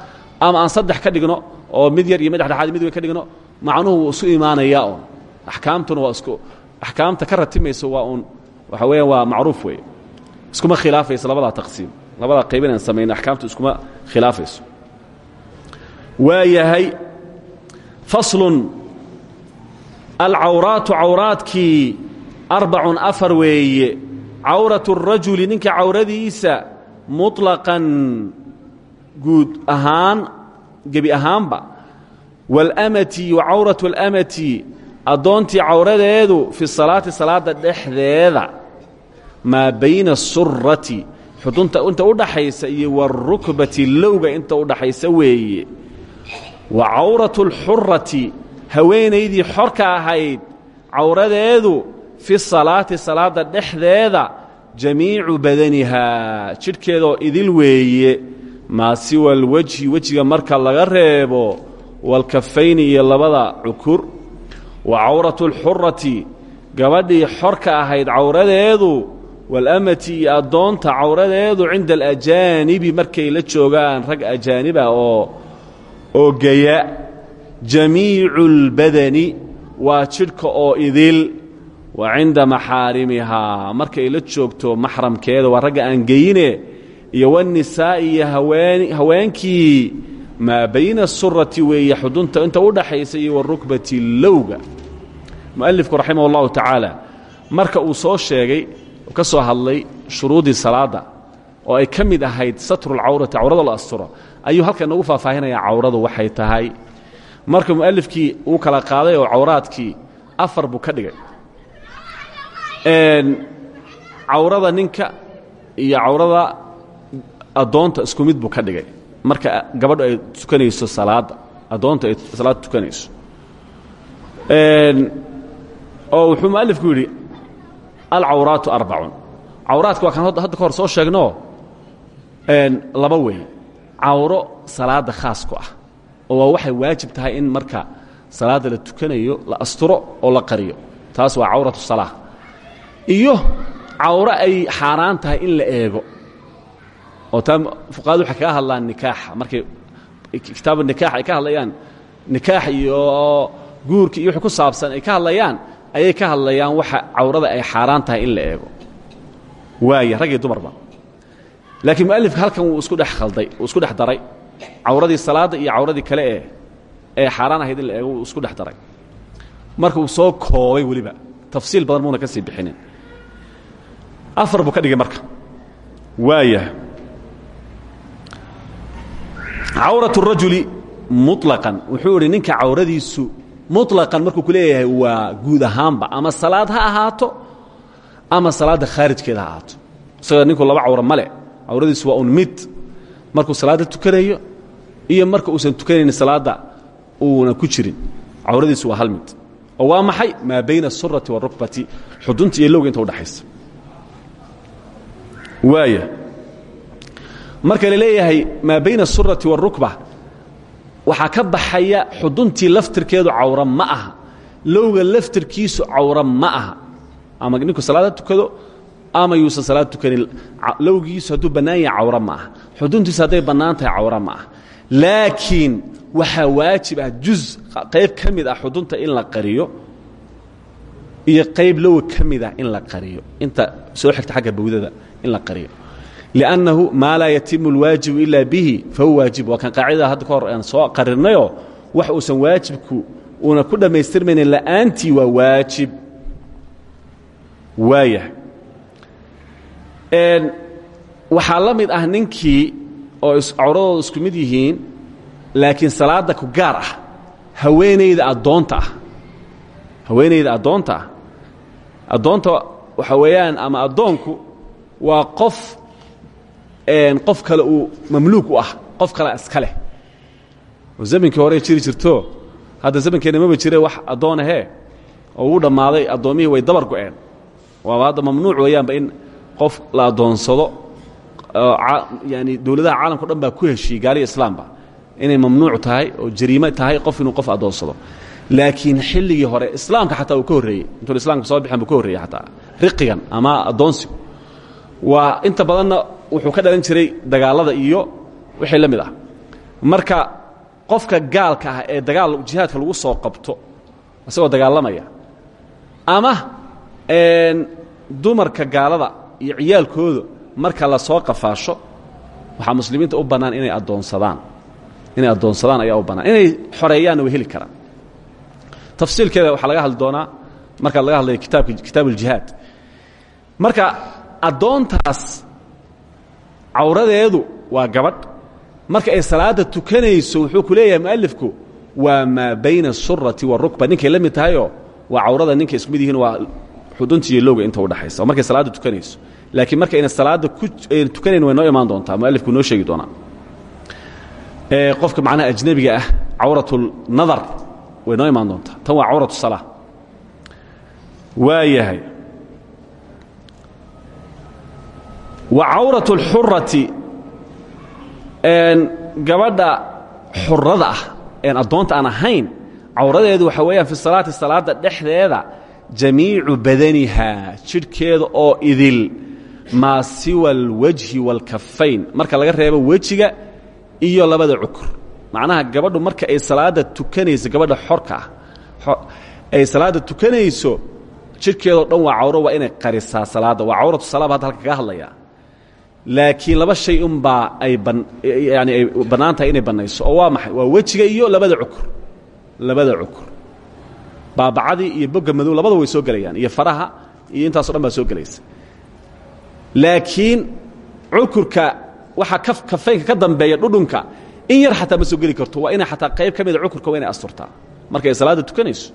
ama aan saddex ka dhigno oo mid yar iyo mid dhexdhexaad mid weyn ka dhigno macnuhu wuu isu imaanayaa un axkaamtuna waa isku axkaamta ka ratimayso waa uun waxa weeyaan waa macruuf weeye. Iskuma khilaafayso labadaa taqsiim labadaa qaybin aan samayno axkaamtu iskuma khilaafayso waa yahay faslun alcawraatu cawraadkii arbacun afar weeye cawratu الrajuli ninka cawradiisa muطlaqan guud ahaan gebi ahaanba wاlamati wa cawratu اlamati addoontii cawradeedu fi salaati salaada dhexdeeda maa bayna asurati xudunta inta u dhaxaysa iyo warukbati lowga inta u dhaxaysa weeye. Wa cawratu اlxurati haweenaydii xorka ahayd cawradeedu fi salaati salaadda dhexdeeda jamiicu badanihaa jidhkeedaoo idil weeye. Maa siwa alwejhi wejiga marka laga reebo walkafayni iyo labada cukur. Wa cawratu alxurati gabadhii xorka ahayd cawradeedu walamati iyo addoonta cawradeedu cinda alajaanibi markay la joogaan rag ajaaniba oo oo geya. Jamiicu اlbadani waa jidhka oo idil wa cinda maxaarimihaa markay la joogto maxramkeeda waa ragga aan geyne iyo wanisaa'i iyo haweenkii maa bayna asurati weeye xudunta inta u dhaxaysa iyo warukbati lowga. Mualifku raximah اllahu tacaala marka uu soo sheegay ka soo hadlay shuruudii salaada oo ay ka mid ahayd satrulcawrati cawrada la asturo ayuu halkan noogu faahfaahinayaa cawradu waxay tahay. Marka mualifkii uu kala qaaday oo cawraadkii afar buu ka dhigay. Cawrada ninka iyo cawrada addoonta isku mid buu ka dhigay. Marka gabadhu ay tukanayso salaadda addoonta ay salaadda tukanayso. Oo wuxuu mualifku yidhi alcawraatu arbacun cawraadka waa kaan hadda ka soo sheegno. Laba wey cawro salaadda khaas ku ah oo waa waxay waajib tahay in marka salaadda la tukanayo la asturo oo la qariyo. Taas waa cawratu salaa iyo cawro ay xaaraan tahay in la eego. Oo taa fuqahadu waxay kaga hadlaan nikaaxa. Markay kitaabu nikaax ay ka hadlayaan nikaax iyo guurka iyo wixii ku saabsan ay ka hadlayaan ayay ka hadlayaan waxa cawrada ay xaaraan tahay in la eego waaya rag iyo dumarba laakiin mualifka halkan wuu isku dhex khalday wuu isku dhex daray cawradii salaadda iyo cawradii kale ee ee xaaraan ahayd in la eego wuu isku dhex daray marka uu soo koobay weliba tafsiil badan muuna ka sii bixinin afar buu ka dhigay marka waaya cawraة الrajuli muطlaqan wuxuu idhi ninka cawradiisu muطlaqan markuu ku leeyahay waa guud ahaanba ama salaad ha ahaato ama salaadda khaarijkeeda ha ahaato isagoo ninku laba cawro male cawradiisu waa un mid markuu salaadda tukanayo iyo marka uusan tukanaynin salaadda uuna ku jirin cawradiisu waa hal mid oo waa maxay maa bayna الsurati والrukbati xudunta iyo lowga inta udhaxaysa waaya marka la leeyahay maa bayna الsurati والrukba waxaa ka baxaya xuduntii laftirkeedu cawro ma aha. Lowga laftirkiisu cawro ma aha. Ama ninku salaada tukado ama yuusan salaad tukanin lowgiisu hadduu bannaan cawro ma aha. Xuduntiisu hadday bannaan cawro ma aha. Laakiin waxaa waajib ah juz qayb ka ah xudunta in la qariyo iyo qayb lowa ka ah in la qariyo. Inta soo xigta xagga bawdada in la qariyo لأnnahu maa laa yatimu اlwaajibu ila bihi fahuwa waajib waa kan qaacidada hadda ka hor aan soo qarirnayoo wax uusan waajibku uuna ku dhammaystirmaynin la'aantii waa waajib waayahay waxaa la mid ah ninkii oo cawradooda isku mid yihiin laakiin salaadda ku gaar ah haweenayda addoonta ah haweenayda addoonta ah addoonta waxaa weeyaan ama addoonku waa qof qof kale uu mamluuk u ah qof kale iska leh. Oo zaminkii hore jiri jirto hadda zamankeenna maba jire wax addoon ahee oo uu dhammaaday addoommihii way dabar go'een. Waaba hadda mamnuuc weeyaanba in qof la addoonsado yaani dowladaha caalamka o dhan baa ku heshiiyey gaaliya islaamba. Inay mamnuuc tahay oo jariimo tahay qof inuu qof addoonsado. Laakiin xilligii hore islaamka xataa uu ka horreeyey intuun islamka soo bixin buu ka horreeyey xataa riqigan ama addoonsigu. Waa inta badanna wuxuu ka dhalan jiray dagaalada iyo wixii la mid ah. Marka qofka gaalka ah ee dagaal jihaadka lagu soo qabto isagoo dagaalamaya ama dumarka gaalada iyo ciyaalkooda marka la soo qafaasho waxaa muslimiinta u bannaan inay addoonsadaan. Inay addoonsadaan ayaa u bannaan. Inay xoreeyaanna way heli karaan. Tafsiilkeeda waxaa laga hadli doonaa marka laga hadlayo kitaabka kitaab uljihaad marka addoontaas cawradeedu waa gabadh. Marka ay salaadda tukanayso wuxuu ku leeyahay mu'alifku waa maa bayna asurati waarukba ninkay la mid tahayoo waa cawrada ninkay isku yihiin waa xudunta iyo lowga inta udhaxaysa oo markay salaadda tukanayso laakiin marka ayna salaadda ku ayna tukanayn way noo imaan doontaa noo sheegi doonaa. Qofka macnaha ajnebiga ah cawratulnadar way noo imaan doontaa. Tan waa cawratu salaa waa wa cawratu اlxurati gabadha xurada ah een addoonta aan ahayn cawradeedu waxaa weeyaan fi salaati salaadda dhexdeeda jamiicu badaniha jidhkeeda oo idil maa siwa alwajhi wاlkafayn marka laga reebo wejiga iyo labada cukur. Macnaha gabadhu marka ay salaadda tukanayso gabadha xorka ah ay salaadda tukanayso jidhkeedoo dhan waa cawro waa inay qarisaa salaadda waa cawratu salaa halka kaga hadlayaa laakiin laba shay unbaa ay yani ay bannaan tahay inay bannayso oo waa maxay? Waa wejiga iyo labada cukur. Labada cukur. Baabacadii iyo bogga madow labada way soo gelayaan iyo faraha iyo intaaso dhan baa soo gelaysa. Laakiin cukurka waxaa ka kafaynka ka dambeeya dhudhunka in yar xataa ma soo geli karto waa inay xataa qayb ka mida cukurka waa inay asturtaa. Markay salaadda tukanayso.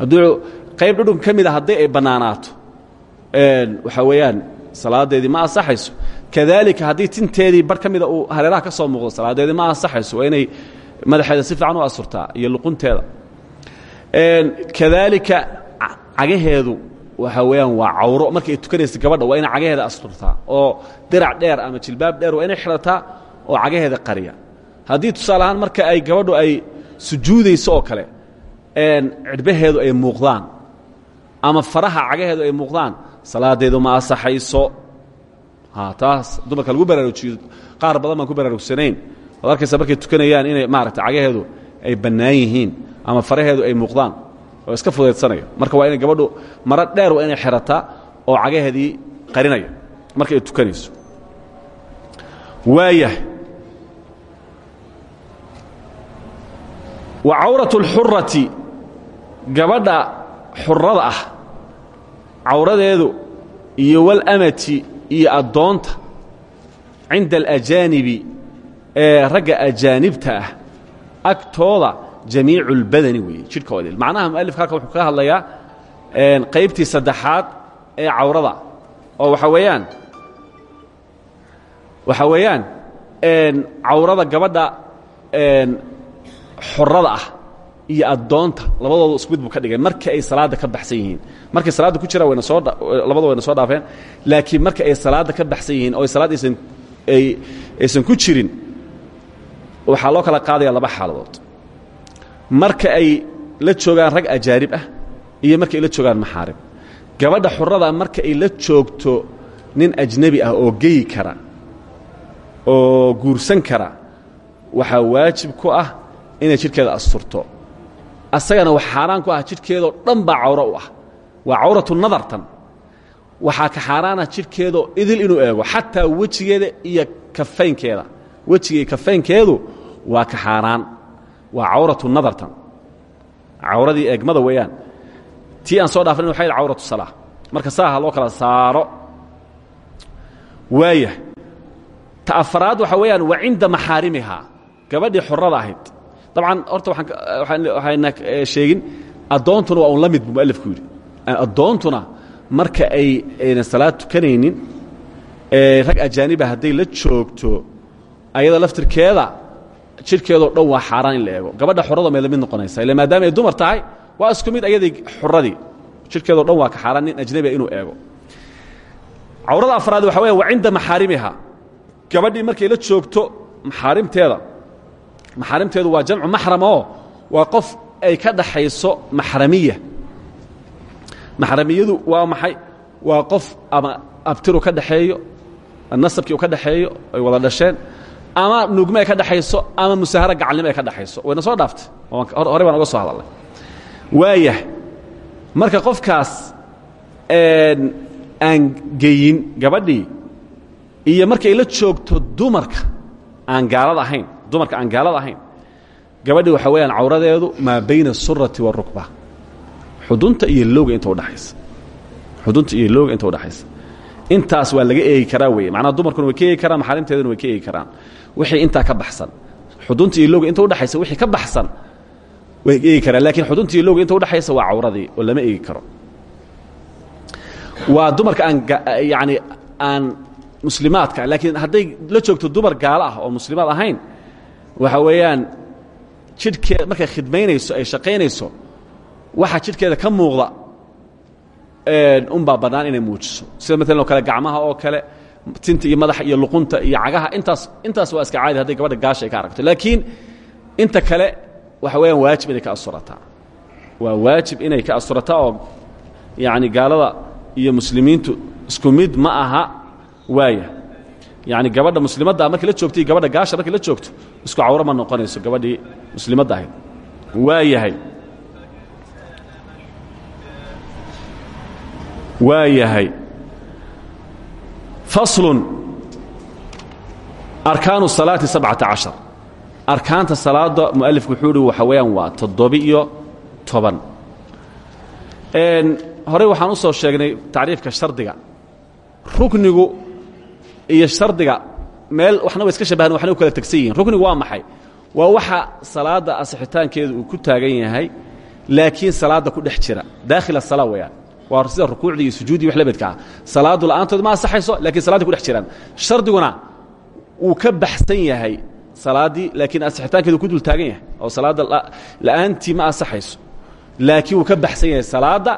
Hadduu qayb dhudhunka ka mida haddii ay bannaanaato waxaa weeyaan salaadeedii ma ansaxayso. Kadaalika haddii tinteedii bar ka mida uu hareeraha ka soo muuqdo salaadeedii ma ansaxayso. Waa inay madaxeeda si fiican u asurtaa iyo luqunteeda. Kadaalika cagaheedu waxaa weeyaan waa cawro. Markay tukanaysa gabadha waa inay cagaheeda asturtaa oo dirac dheer ama jilbaab dheer waa inay xidhataa oo cagaheeda qariya. Haddii tusaale ahaan marka ay gabadhu ay sujuudayso oo kale cidhbaheedu ay muuqdaan ama faraha cagaheedu ay muuqdaan salaadeedu ma asaxayso taas dumarka lagu baraarujiyo qaar badan baan ku baraarugsanayn. Waad arkaysa markay tukanayaan inay maaragta cagaheedu ay bannaan yihiin ama faraheedu ay muuqdaan oo iska fudaydsanaya marka waa inay gabadhu maro dheer waa inay xerataa oo cagaheedii qarinaya marka ay tukanayso. Waayah wa cawraة اlxurati gabadha xurada ah cawradeedu iyo walamati iyo addoonta cinda alajaanibi ee ragga ajaanibta ah agtooda jamiicu اlbadani weeye jidhkoodii macnaha mualifka halka wuxuu kaga hadlayaa qaybtii saddexaad ee cawrada oo waxaa weeyaan waxaa weeyaan cawrada gabadha xorada ah iyo addoonta labadooda isku mid buu ka dhigay. Markii ay salaadda ka baxsan yihiin. Markay salaadda ku jiraan wayna soo labada wayna soo dhaafeen. Laakiin marka ay salaadda ka baxsan oo salaad aysan ay aysan ku jirin waxaa loo kala qaadaya laba xaaladood. Marka ay la joogaan rag ajaanib ah iyo marka ay la joogaan maxaarib. Gabadha xurada marka ay la joogto nin ajnebi ah oo geyi kara oo guursan kara waxaa waajib ku ah inay jidhkeeda asturto asagana wax xaaraan ku ah jidhkeedoo dhan cawro ah. Waa cawratu nadartan waxaa ka xaaraana jidhkeedoo idil inuu eego xataa wejigeeda iyo kafaynkeeda wejiga iyo waa ka xaaraan. Waa cawratu nadartan cawradii eegmada weeyaan. Tii aan soo dhaafan waxay cawratu salaa marka saaha loo kala saaro. Waaya ta afaraad waxaa weeyaan wa cinda maxaarimihaa. Gabadhii xorada ahayd dabcan horta waxayna sheegin addoontuna waa un la mid buu mualifku yidhi. Addoontuna marka ay aynan salaad tukanaynin rag ajaaniba hadday la joogto ayada laftirkeeda jidhkeedoo dhan waa xaaraan in la eego. Gabadha xorada may la mid noqonaysa ila maadaama ay dumar tahay waa isku mid ayadii xuradii jidhkeedoo dhan waa ka xaaraan nin ajnabia inuu eego. Cawrada afraad waxa weya wa cinda maxaarimiha. Gabadhii markay la joogto maxaarimteeda maxaarimteedu waa jamcu maxram oo waa qof ay ka dhaxayso maxramiya. Maxramiyadu waa maxay? Waa qof ama abtiru ka dhaxeeyo nasabkii u ka dhaxeeyo ay wada dhasheen ama nugme ay ka dhaxayso ama musaaharo gacalnimo ay ka dhaxayso. Wayna soo dhaaftay. Horey baan oga soo hadalnay. Waayah marka qofkaas aan geyin gabadhii iyo markay la joogto dumarka aan gaalada ahayn dumarka aan gaalada ahayn. Gabadhii waxaa weeyaan cawradeedu maa bayna asurati wاrukba xudunta iyo lowga inta udhaxaysa xudunta iyo lowga inta udhaxaysa intaas waa laga eegi karaa weeye. Macnaha dumarkuna way ka karaan maxaarimteeduna way ka karaan. Wixii intaa ka baxsan. Xudunta iyo lowga inta udhaxaysa wixii ka baxsan way eegi karaan. Laakiin xudunta iyo lowga inta udhaxaysa waa cawradii oo lama eegi karo. Waa dumarka aan yani aan muslimaadka laakiin hadday la joogto dumar gaalo ah oo muslimaad ahayn waxa weeyaan jidhkeed markay khidmaynayso ay shaqaynayso waxaa jidhkeeda ka muuqda unbaa bannaan inay muujiso. Sida maalan oo kale gacmaha oo kale tinta iyo madaxa iyo luqunta iyo cagaha intaas intaas waa iska caadi hadday gabadha gaasha ay ka aragto. Laakiin inta kale waxa weeyaan waajib inay ka asurataa waa waajib inay ka asurataa oo yacni gaalada iyo muslimiintu isku mid ma aha waaya. Yani gabadha muslimadda markii la joogto iyo gabadha gaasha markii la joogto isku cawro ma noqonayso gabadhii muslimadda ahayd. Waa yahay. Faslun. Arkaanu salaati sabcata cashar. Arkaanta salaada mualifku waxa weeyaan waa toddoba-iyo toban. Horey waxaan u soo sheegnay tacriifka shardiga. Ruknigu iyo shardiga meel waxna wa iska shabahan waxna u kala tegsan yihiin ruknigu waa maxay? Waa waxa salaadda asixitaankeedu uu ku taagan yahay laakiin salaadda ku dhex jira. Daakhil asala weyaan waa sida rukuucdii iyo sujuuddii wax la midka ah. Salaaddu la'aantood ma asaxayso lakiin salaadday ku dhex jiraan. Shardiguna wuu ka baxsan yahay salaaddii laakiin asixitaankeedu ku dul taagan yahay. Oo salaadda la'aantii ma asaxayso laakiin wuu ka baxsan yahay salaadda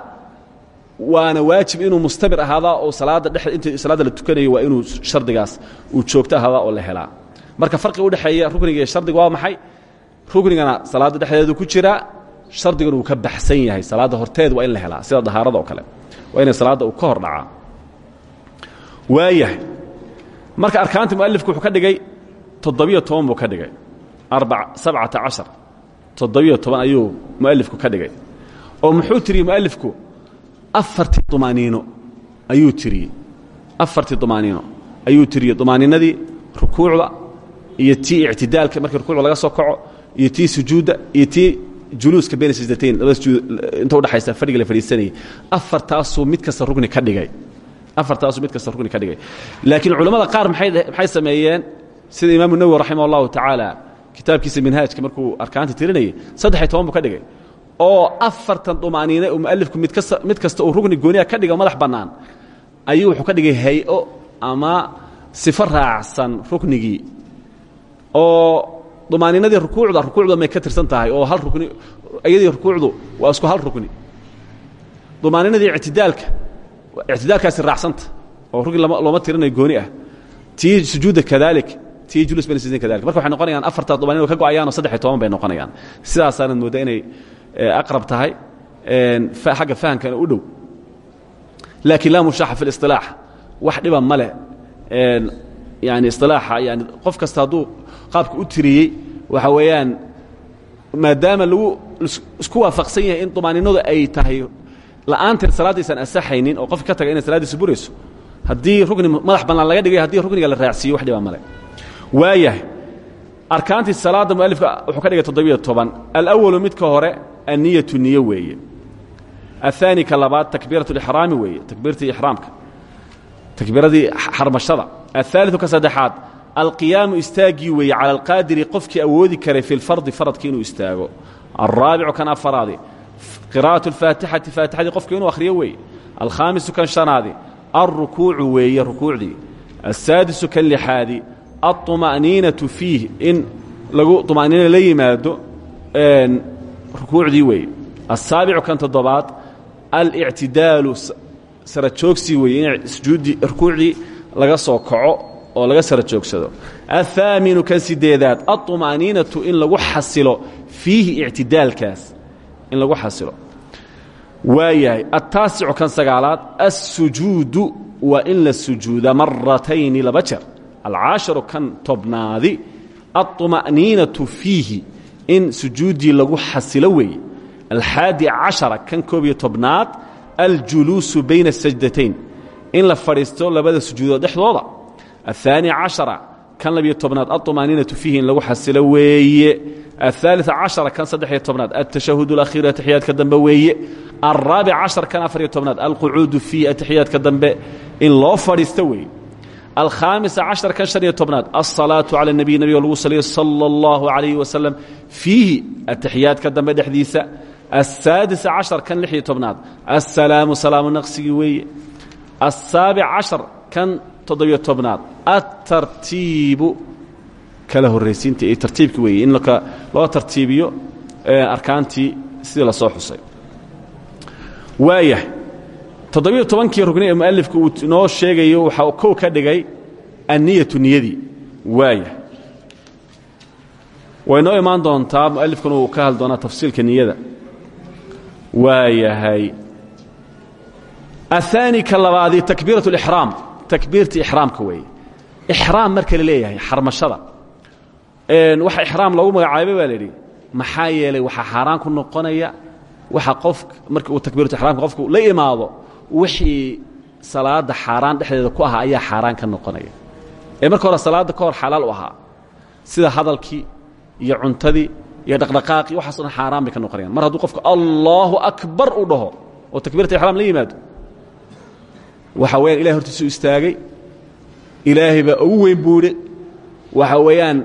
waana waajib inuu mustamir ahaadaa oo salaadda dhe inta salaadda la tukanayo waa inuu shardigaas uu joogto ahaadaa oo la helaa. Marka farqiga udhexeeya rukniga iyo shardiga waa maxay? Ruknigana salaadda dhexdeedu ku jiraa shardigana uu ka baxsan yahay. Salaadda horteed waa in la helaa sida dahaarada oo kale. Waa inay salaadda uu ka hor dhacaa. Waayahay marka arkaanta mualifku wuxuu ka dhigay toddobiyo toban buu ka dhigay. Sabcata cashar. Toddobiyo toban ayuu mualifku ka dhigay. Oo muxuu tiriyey mualifku afartii dumaaniino ayuu tiriyey afartii dumaaniino ayuu tiriyey dumaaniinadii rukuucda iyo tii ictidaalka markii rukuucda laga soo kaco iyo tii sujuudda iyo tii juluuska bayna sajdatayn labada sujuud inta udhexaysa fadhiga la fadhiisanayay. Afartaasuu mid kasta rugni ka dhigay. Afartaasuu mid kasta rugni ka dhigay. Laakiin culammada qaar maxay sameeyeen? Sida imaamu nawowi raximah allahu tacaala kitaabkiisa minhaajka markuu arkaanta tirinayay saddex-iyo toban buu ka dhigay oo afartan dumaaniine uu mualifku mid kasta uu rugni gooniya ka dhigo madax bannaan ayuu wuxuu ka dhigay hay'o ama sifo raacsan ruknigii oo dumaaniinadii rukuucda rukuucda may ka tirsan tahay oo hal rukni iyadii rukuucdu waa isku hal rukni dumaaniinadii ictidaalka ictidaalkaasi raacsanta oo rugni looma tirinayo gooni ah. Tii sujuudda kadalik tii julus bayna sidayn kadalik. Marka waxay noqonayaan afartaa dumaaniinadu ka go'ayaanoo saddex iyo toban bay noqonayaan. Sidaasaanad moodda inay aqrab tahay xagga fahamkana u dhow. Laakiin laa mushaxa fi اlisilaax wax dhiba ma leh. Yani isilaaxa yani qof kasta hadduu qaabka u tiriyey waxa weeyaan maadaama lagu isku waafaqsan yahay in dumaaninnadu ay tahay la'aanteed salaaddiisan asaxaynin oo qofka ka taga inay salaaddiisu burayso haddii rukni madax bannaan laga dhigay haddii rukniga la raacsiiyo wax dhiba male waayahay arkaantii salaadda mualifka wuxuu ka dhigay toddobiyo toban. Alأwalu midka hore anniyatu niye weeye ahaani ka labaad takbiirat weeye takbiirtii ixraamka takbiiradii xarmashada ahaaliu ka saddexaad alqiyaamu weeye cala alqaadiri qofkii awoodi karay fi lfardi faradkii inuu istaago alraabicu kan afaraadi qira'atu alfaatixati faatixadii qofka inuu akhriyo weeye alkhaamisu kan shanaadi alrukuucu weeye rukuucdii assaadisu kan lixaadi alطuma'niinatu fiih in lagu طuma'niina la yimaado rukuucdii weeye. Asaabicu kan toddobaad alictidaalu sara joogsii weeye in sujuuddii rukuucdii laga soo kaco oo laga sara joogsado. Ahaaminu kan sideedaad aطumaaniinatu in lagu xasilo fiihi ictidaalkaas in lagu xasilo. Waayahay ataasicu kan sagaalaad assujuudu waa in la sujuuda maratayni laba jeer. Alcaasharu kan tobnaadi aطumaaniinatu fiihi in sujuuddii lagu xasilo weeye alxaadi cashara kan koob iyo tobnaad aljuluusu bayna asajdatayn in la fadhiisto labada sujuudood dhexdooda aلثaani cashara kan labiyo tobnaad aلطumaaniinatu fiihi in lagu xasilo weeye aلثaaliث cashara kan saddexiyo tobnaad altashahud اlakhiiru atixiyaadka dambe weeye alraabic cashar kan afariyo tobnaad alqucuudu fiihi atixiyaadka dambe in loo fadhiisto weeye alkhaamisa cashar kan shan iyo tobnaad alsalaatu cala اnebiy nebiga lagu saliyo sala اllahu calayh wasalam fiihi atixiyaadka dambe dhexdiisa aلsaadisa cashar kan lix iyo tobnaad assalaamu salaamu naqsigii weeye asaabic cashar kan toddobiyo tobnaad atartiibu kala horraysiinta iyo tartiibki weeye in loo tartiibiyo arkaantii sidii lasoo xusay waayahay toddobiyo tobankii rugni ee mualifku uu inoo sheegayo waxaa kow ka dhigay anniyatu niyadii waayahay way noo imaan doontaa mualifkuna uu ka hadli doonaa tafsiilka niyada waayahay aلثaani ka labaadii takbiiraة اlixraam takbiirtii ixraamka weeye ixraam marka la leeyahay xarmashada waxa ixraam loogu magacaabay baa la idhi maxaa yeelay waxaa xaaraan ku noqonaya waxa qof marka uu takbiiratu ixraamka qofku la imaado wixii salaada xaaraan dhexdeeda ku ahaa ayaa xaaraan ka noqonaya. Ee marka hore salaadda ka hor xalaal u sida hadalkii iyo cuntadii iyo dhaqdhaqaaqii waxaaso dhan xaaraan ka noqonayaan. Mar hadduu qofku allaahu akbar uu dhaho oo takbiirata ixraam la yimaado waxa weyaan ilahay hortiisuu istaagay ilaahay baa ugu weyn buudhe waxa weeyaan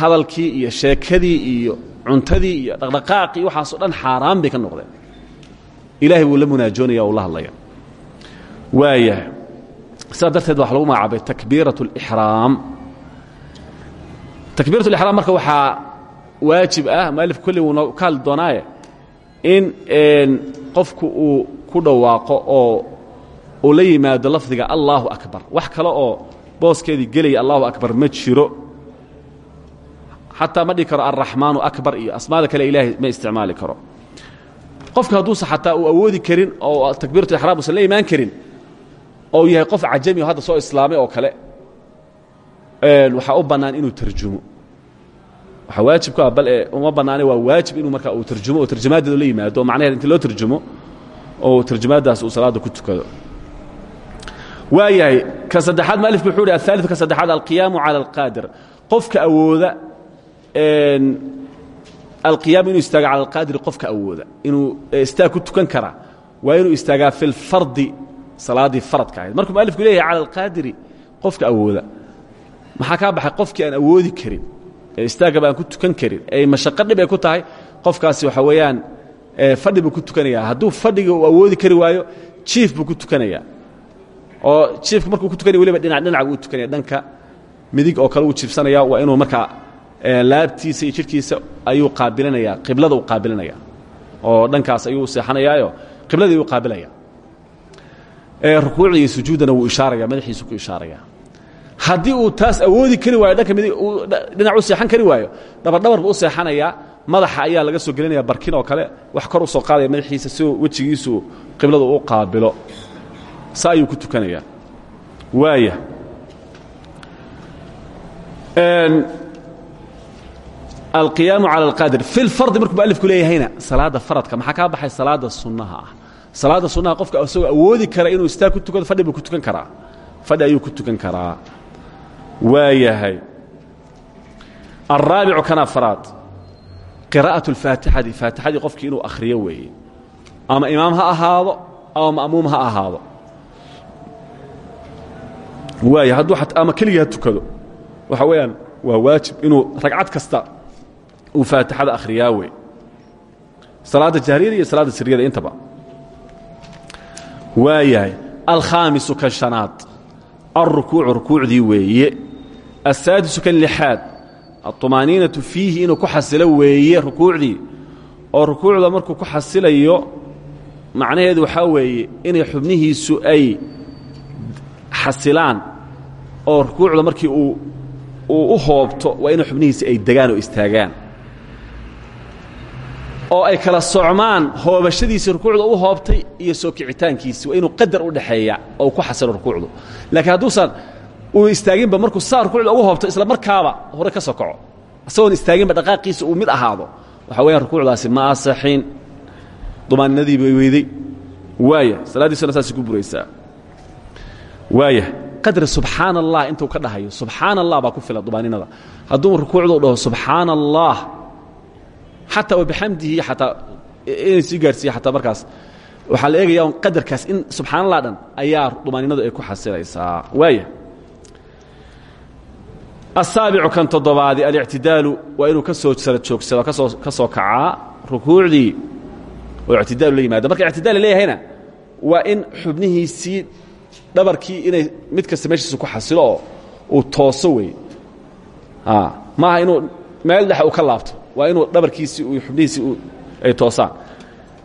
hadalkii iyo sheekadii iyo cuntadii iyo dhaqdhaqaaqii waxaasoo dhan xaaraan bay ka noqdeen. Ilahay buu la munaajoonaya o la hadlaya waayahay sidaa darteed waxa lagu magacaabay takbiiraة اlإxraam takbiirat اlixraam marka waxaa waajib ah mualif kolley wuuna ka hadli doonaaye in qofku uu ku dhawaaqo oo uu la yimaado lafdiga allahu akbar wax kale oo booskeedii gelaya allahu akbar ma jiro xataa ma dhihi karo alraxmaanu akbar iyo asmaada kale ilaahay ma isticmaali karo qofka hadduusa xataa uu awoodi karin oo takbiiratu ixraam usan la imaan karin oo yahay qof cajami oo hadda soo islaamay oo kale waxaa u bannaan inuu tarjumo waxaa waajib ku ah bal ee uma bannaane waa waajib inuu markaa uu tarjumo oo tarjamaadeedu la yimaado oo macnaheed inti loo tarjumo oo tarjamaaddaas uu salaadda ku tukado waayahay ka saddexaad mualifku wuxuu hi aلثالث ka saddexaad alqiyaamu calى اlqaadir qofka awooda alqiyaam inuu istaago cala alqaadiri qofka awooda inuu istaag ku tukan karaa waa inuu istaagaa fi اlfardi salaaddii faradka ahayd. Markuu mualifku leeyahay cala alqaadiri qofka awooda. Maxaa kaa baxay? Qofkii aan awoodi karin ee istaagaba aan ku tukan karin ee mashaqo dhib ay ku tahay qofkaasi waxa weeyaan fadhi buu ku tukanayaa hadduu fadhiga uu awoodi kari waayo jiif buu ku tukanayaa oo jiifka markuu ku tukanaya weliba dhinac dhinac buu tukanaya. Dhanka midig oo kale uu jiifsanaya waa inuu markaa laabtiisa iyo jidhkiisa ayuu qaabilanayaa qiblada uu qaabilanaya oo dhankaas ayuu seexanayaayo qibladii ayuu qaabilaya rukuucda iyo sujuuddana wuu ishaaraya madaxiisu ku ishaaraya haddii uu taas awoodi kari waayo dhanka midig dhinac u seexan kari waayo dhabardhabar buu u seexanayaa madaxa ayaa laga soo gelinaya barkin oo kale wax kor u soo qaadaya madaxiisa si uu wejigiisu qibladu u qaabilo. Sa ayuu ku tukanayaa. Waaya. Alqiyaamu cala alqaadir fi lfardi markuu mualifku leeyahayna salaadda faradka maxaa kaa baxay salaadda sunnaha ah salaadda sunnaha qofka isagoo awoodi kara inuu istaag ku tukado fadhi buu ku tukan karaa. Fadhi ayuu ku tukan karaa. Waayahay. Alraabicu kan afraad qiraa'aة اlfaatixati faatixadii qofkii inuu akhriyo weeye. Ama imaam ha ahaado ama ma'muum ha ahaado. Waay hadduu ama keligii ha tukado. Waxa weeyaan waa waajib inuu ragcad kasta uu faatixada akhriyaa wey salaadda jahriyada iyo salaadda siriyada intaba waayahay alkhaamisu kan shanaad alrukuucu rukuucdii weeye asaadisu kan lixaad aطumaaniinatu fiihi inuu ku xasilo weeye rukuucdii oo rukuucda markuu ku xasilayo macnaheedu waxaa weeye inay xubnihiisu ay xasilaan oo rukuucda markii uu u hoobto waa inay xubnihiisi ay degaan oo istaagaan oo ay kala socmaan hoobashadiisii rukuucda u hoobtay iyo soo kicitaankiisi. Waa inuu qadar u dhaxeeya oo ku xasilo rukuucdu. Laakiin hadduusan uu istaaginba markuu saa rukuucda ugu hoobto isla markaaba hore ka soo kaco. Isagoon istaaginba dhaqaaqiisa uu mid ahaado. Waxa weyaan rukuucdaasi ma asaxin dumaaninadii bay weyday. Waaya salaaddiisuna saasay ku buraysaa. Waaya qadri subxaana allah intuu ka dhahayo subxaana allah baa ku fila dumaaninada hadduu rukuucdu dhaho subxaana allah xataa wabixamdihi xataa inay sii gaarhsiiya xataa markaas. Waxaa la eegaya on qadarkaas in subxana allah dhan ayaa dumaaninadu ay ku xasilaysaa waaya asaabicu kan toddobaadi alictidaalu waa inuu ka soo sara joogsado ka soo ka soo kacaa rukuucdii. Oo ictidaalu la yimaada marka ictidaal la leeyahayna waa in xubnihiisii dhabarkii inay mid kasta meeshiisa ku xasilo oo uu tooso wey maaha inuu meel dhex uu ka laabto waa inuu dhabarkiisii u xubnihiisii ay toosaan.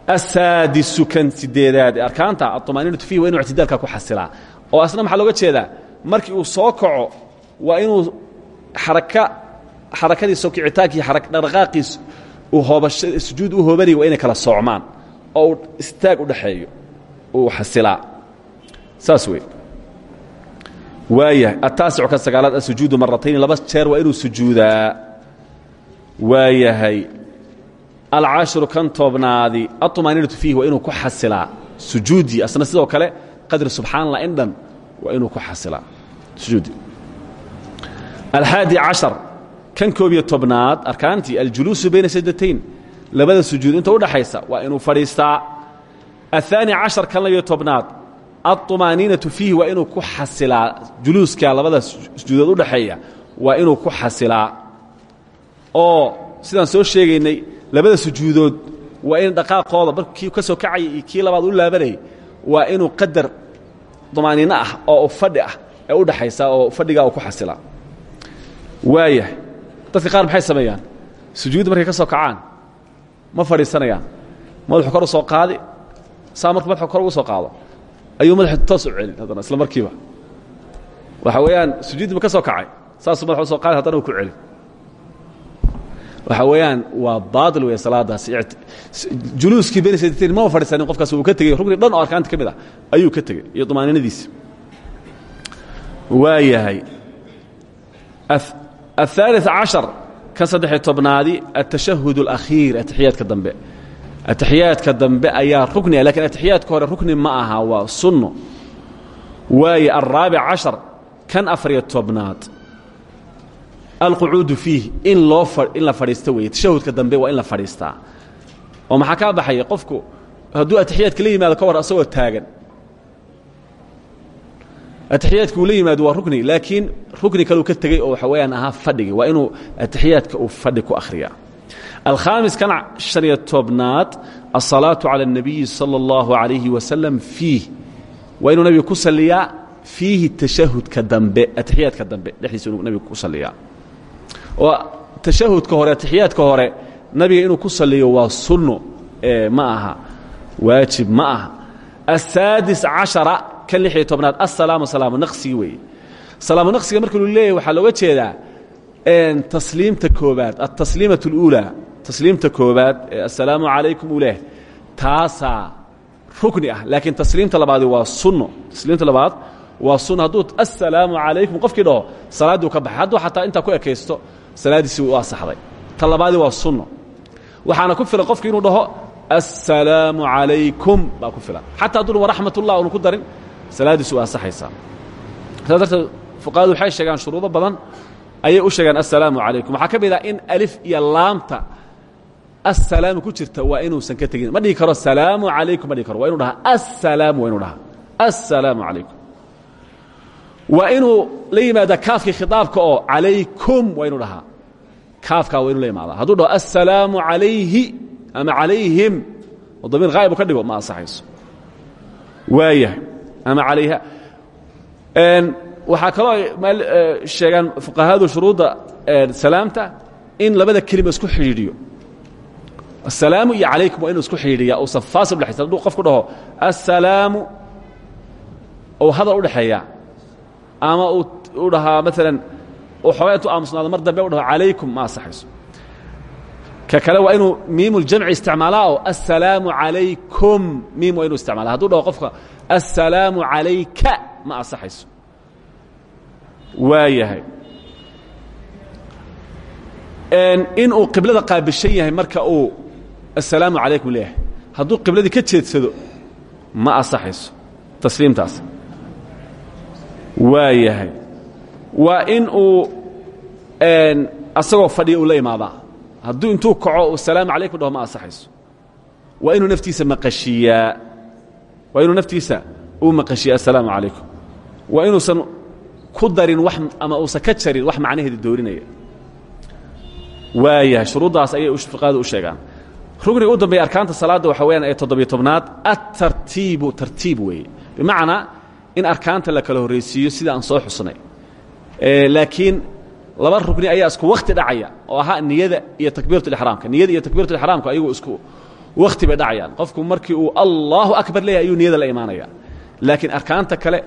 Asaadisu kan sideedaad ee arkaanta aطumaaniinatu fihi waa inu ictidaalka ku xasilaa oo asna maxaa looga jeedaa? Markii uu soo kaco waa inuu xaraka xarakadii soo kicitaankii dhaqdhaqaaqiis uu hoobasha sujuud u hoobanaya waa inay kala soocmaan oo uu istaag u dhaxeeyo uu xasilaa saas wey waayahay ataasicu ka sagaalaad asujuudu maratayni laba jeer waa inuu sujuudaa waayahay alcashru kan toobnaadi aطumaaniinatu fiihi waa inuu ku xasilaa sujuuddii asna sidoo kale qadri subxaanallah in dhan waa inuu ku xasilaa sujuudi alxaadi cashar kan koob iyo tobnaad arkaantii aljuluusu bayna sajdatayn labada sujuud inta udhaxaysa waa inuu fadhiistaa aلثaani cashar kan labiyo tobnaad aلطumaaniinatu fiihi waa inuu ku xasilaa juluuska labada sujuudood udhaxeeya waa inuu ku xasilaa oo sidaan soo sheegaynay labada sujuudood waa in dhaqaaqooda mar kii ka soo kacaya iyo kii labaad u laabanayay waa inuu qadar dumaaniino ah oo fadhi ah ee u dhaxaysa oo fadhigaa uu ku xasilaa waayahay dadka qaar maxay sameeyaan? Sujuudda markay ka soo kacaan ma fadhiisanayaan. Madaxu kor u soo qaadi saa markuu madaxu kor ugu soo qaado ayuu madaxu toos u celin haddana isla markiiba. Waxa weeyaan sujuuddiiba ka soo kacay saasuu madaxu u soo qaadi haddana uu ku celin waxa weeyaan waa baail wey salaadaas juluuskii beni sadtain mama fadhiisanin qofkaas uu ka tegey rugni dhan oo arkaanta ka mid ah ayuu ka tegey iyo dumaaniinadiisa waa yahay aلثالث caشhaر kan saddexiy tobnaadi aلتashahud الأkhiir atixiyaadka dambe atixiyaadka dambe ayaa ruknia lakiin atixiyaadka hore rukni ma aha waa sunno waaye الraabic caشhaر kan afariyo tobnaad alqucuudu fiih in loo in la fadhiisto weeye tashahudka dambe waa in la fadhiistaa oo maxaa kaa baxaya qofku hadduu atixiyaadka la yimaado ka war asagoo taagan atixiyaadka uu la yimaado waa rukni laakiin rukni kaleu ka tegey oo waxa weeyaan ahaa fadhigi waa inuu atixiyaadka uu fadhi ku akhriyaa alkhaamis kan شhan iyo tobnaad aلsalaaةu calى الnabiyi salى اllahu عalayhi wasalam fiih waa inuu nabiga ku saliyaa fiihi tashahudka dambe atixiyaadka dambe dhexdiisa inuu nabiga ku saliyaa oo tashahudka hore taxiyaadka hore nabiga inuu ku saliyo waa sunno ma aha waajib ma aha. Asaadis cashara ka lix iyo tobnaad asalaam salaamo naqsigi weeye. Salaamo naqsiga marka lu leeyahy waxaa looga jeedaa tasliimta koobaad altasliimat اluulaa tasliimta koobaad ee assalaamu calaykum uu leh taasaa rukni ah. Laakiin tasliimta labaadi waa sunno tasliimta labaad waa sunno hadduu assalaamu calaykum qofkii dhaho salaadduu ka baxay. Hadduu xataa intaa ku ekaysto salaaddiisii u asaxday. Ta waa sunno. Waxaana ku filan qofki inuu dhaho assalaamu calaykum. Baa ku filan. Xataa hadduu waraxmat ullah unu ku darin salaaddiisu waa asaxaysaa. Saas darteed waxay sheegaan shuruudo badan ayay u sheegaan assalaamu calaykum. Waxaa ka mid ah in alif iyo laamta assalaamu ku jirta waa inuusan ka tegin. Ma dhihi karo salaamu calaykum. Ma dhihi karo waa inu dhahaa assalaamu waa inu dhahaa assalaamu calaykum waa inuu la yimaada kaafkii khiطaabka oo calaykum waa inu dhahaa kaafkaa waa inu la imaada hadduu dhaho assalaamu calayhi ama calayhim oo damiir haa'ib u ka dhigo ma ansaxayso. Waayahay ama calayha. Waxaa kaloo sheegaan fuqahadu shuruudda salaamta in labada kelima isku xidhiidhiyo. Aلsalaamu iyo calaykum waa inu isku xidhiidhiya uusan faasil udhexaysa hadduu qofku dhaho assalaamu ou hadal udhexeeya ama uu dhahaa maalan xoogaa intuu aamusnaado mar dambe u dhaho calaykum ma ansaxayso ka kale waa inuu miimuljamci isticmaalaa oo assalaamu calaykum. Miim waa inu isticmaala haduu dhaho qofka assalaamu calayka ma ansaxayso waayahay in uu qiblada qaabishan yahay marka uu assalaamu calaykum leeyahay. Hadduu qibladii ka jeedsado ma ansaxayso tasliimtaas waa yahay. Waa in uu asagoo fadhiya uu la imaadaa. Hadduu intuu kaco assalaamu calaykum dhaho ma ansaxayso. Waa inuu naftiisa maqashiiyaa waa inuu naftiisa uu maqashiya assalaamu calaykum. Waa inuusan ku darin wax ama uusan ka jarin wax macnaheeda doorinaya. Waayahay shuruuddaas ayay fuqahadu u sheegaan. Rugniga u dambeeya arkaanta salaadda waxa weyaan ee toddobiyo tobnaad atartiibu tartiib weeye. Bimacnaa in arkaanta la kala horraysiiyo sida aan soo xusnay. Laakiin laba rugni ayaa isku wakhti dhacaya oo ahaa niyada iyo takbiiratulixraamka niyada iyo takbiiratulixraamku ayagu isku wakhti bay dhacayaan. Qofku markii uu allahu akbar leeyahay ayuu niyada la imaanaya. Laakiin arkaanta kale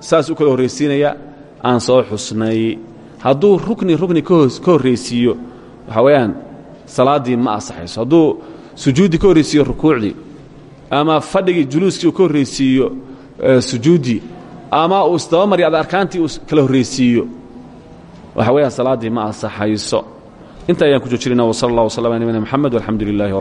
saas u kala horraysiinaya aan soo xusnay. Hadduu rukni rukni ka horraysiiyo waxaa weeyaan salaaddii ma asaxayso hadduu sujuuddii ka horraysiiyo rukuucdii ama fadhigii juluuskii uu ka horraysiiyo sujuuddii ama uu isdabamarya ada arkaantii kala horraysiiyo waxa weeyaan salaaddii ma asaxayso inta ayaan ku joojinayna wsala allah wslam ala nabina mxamed walxamdu lilaahi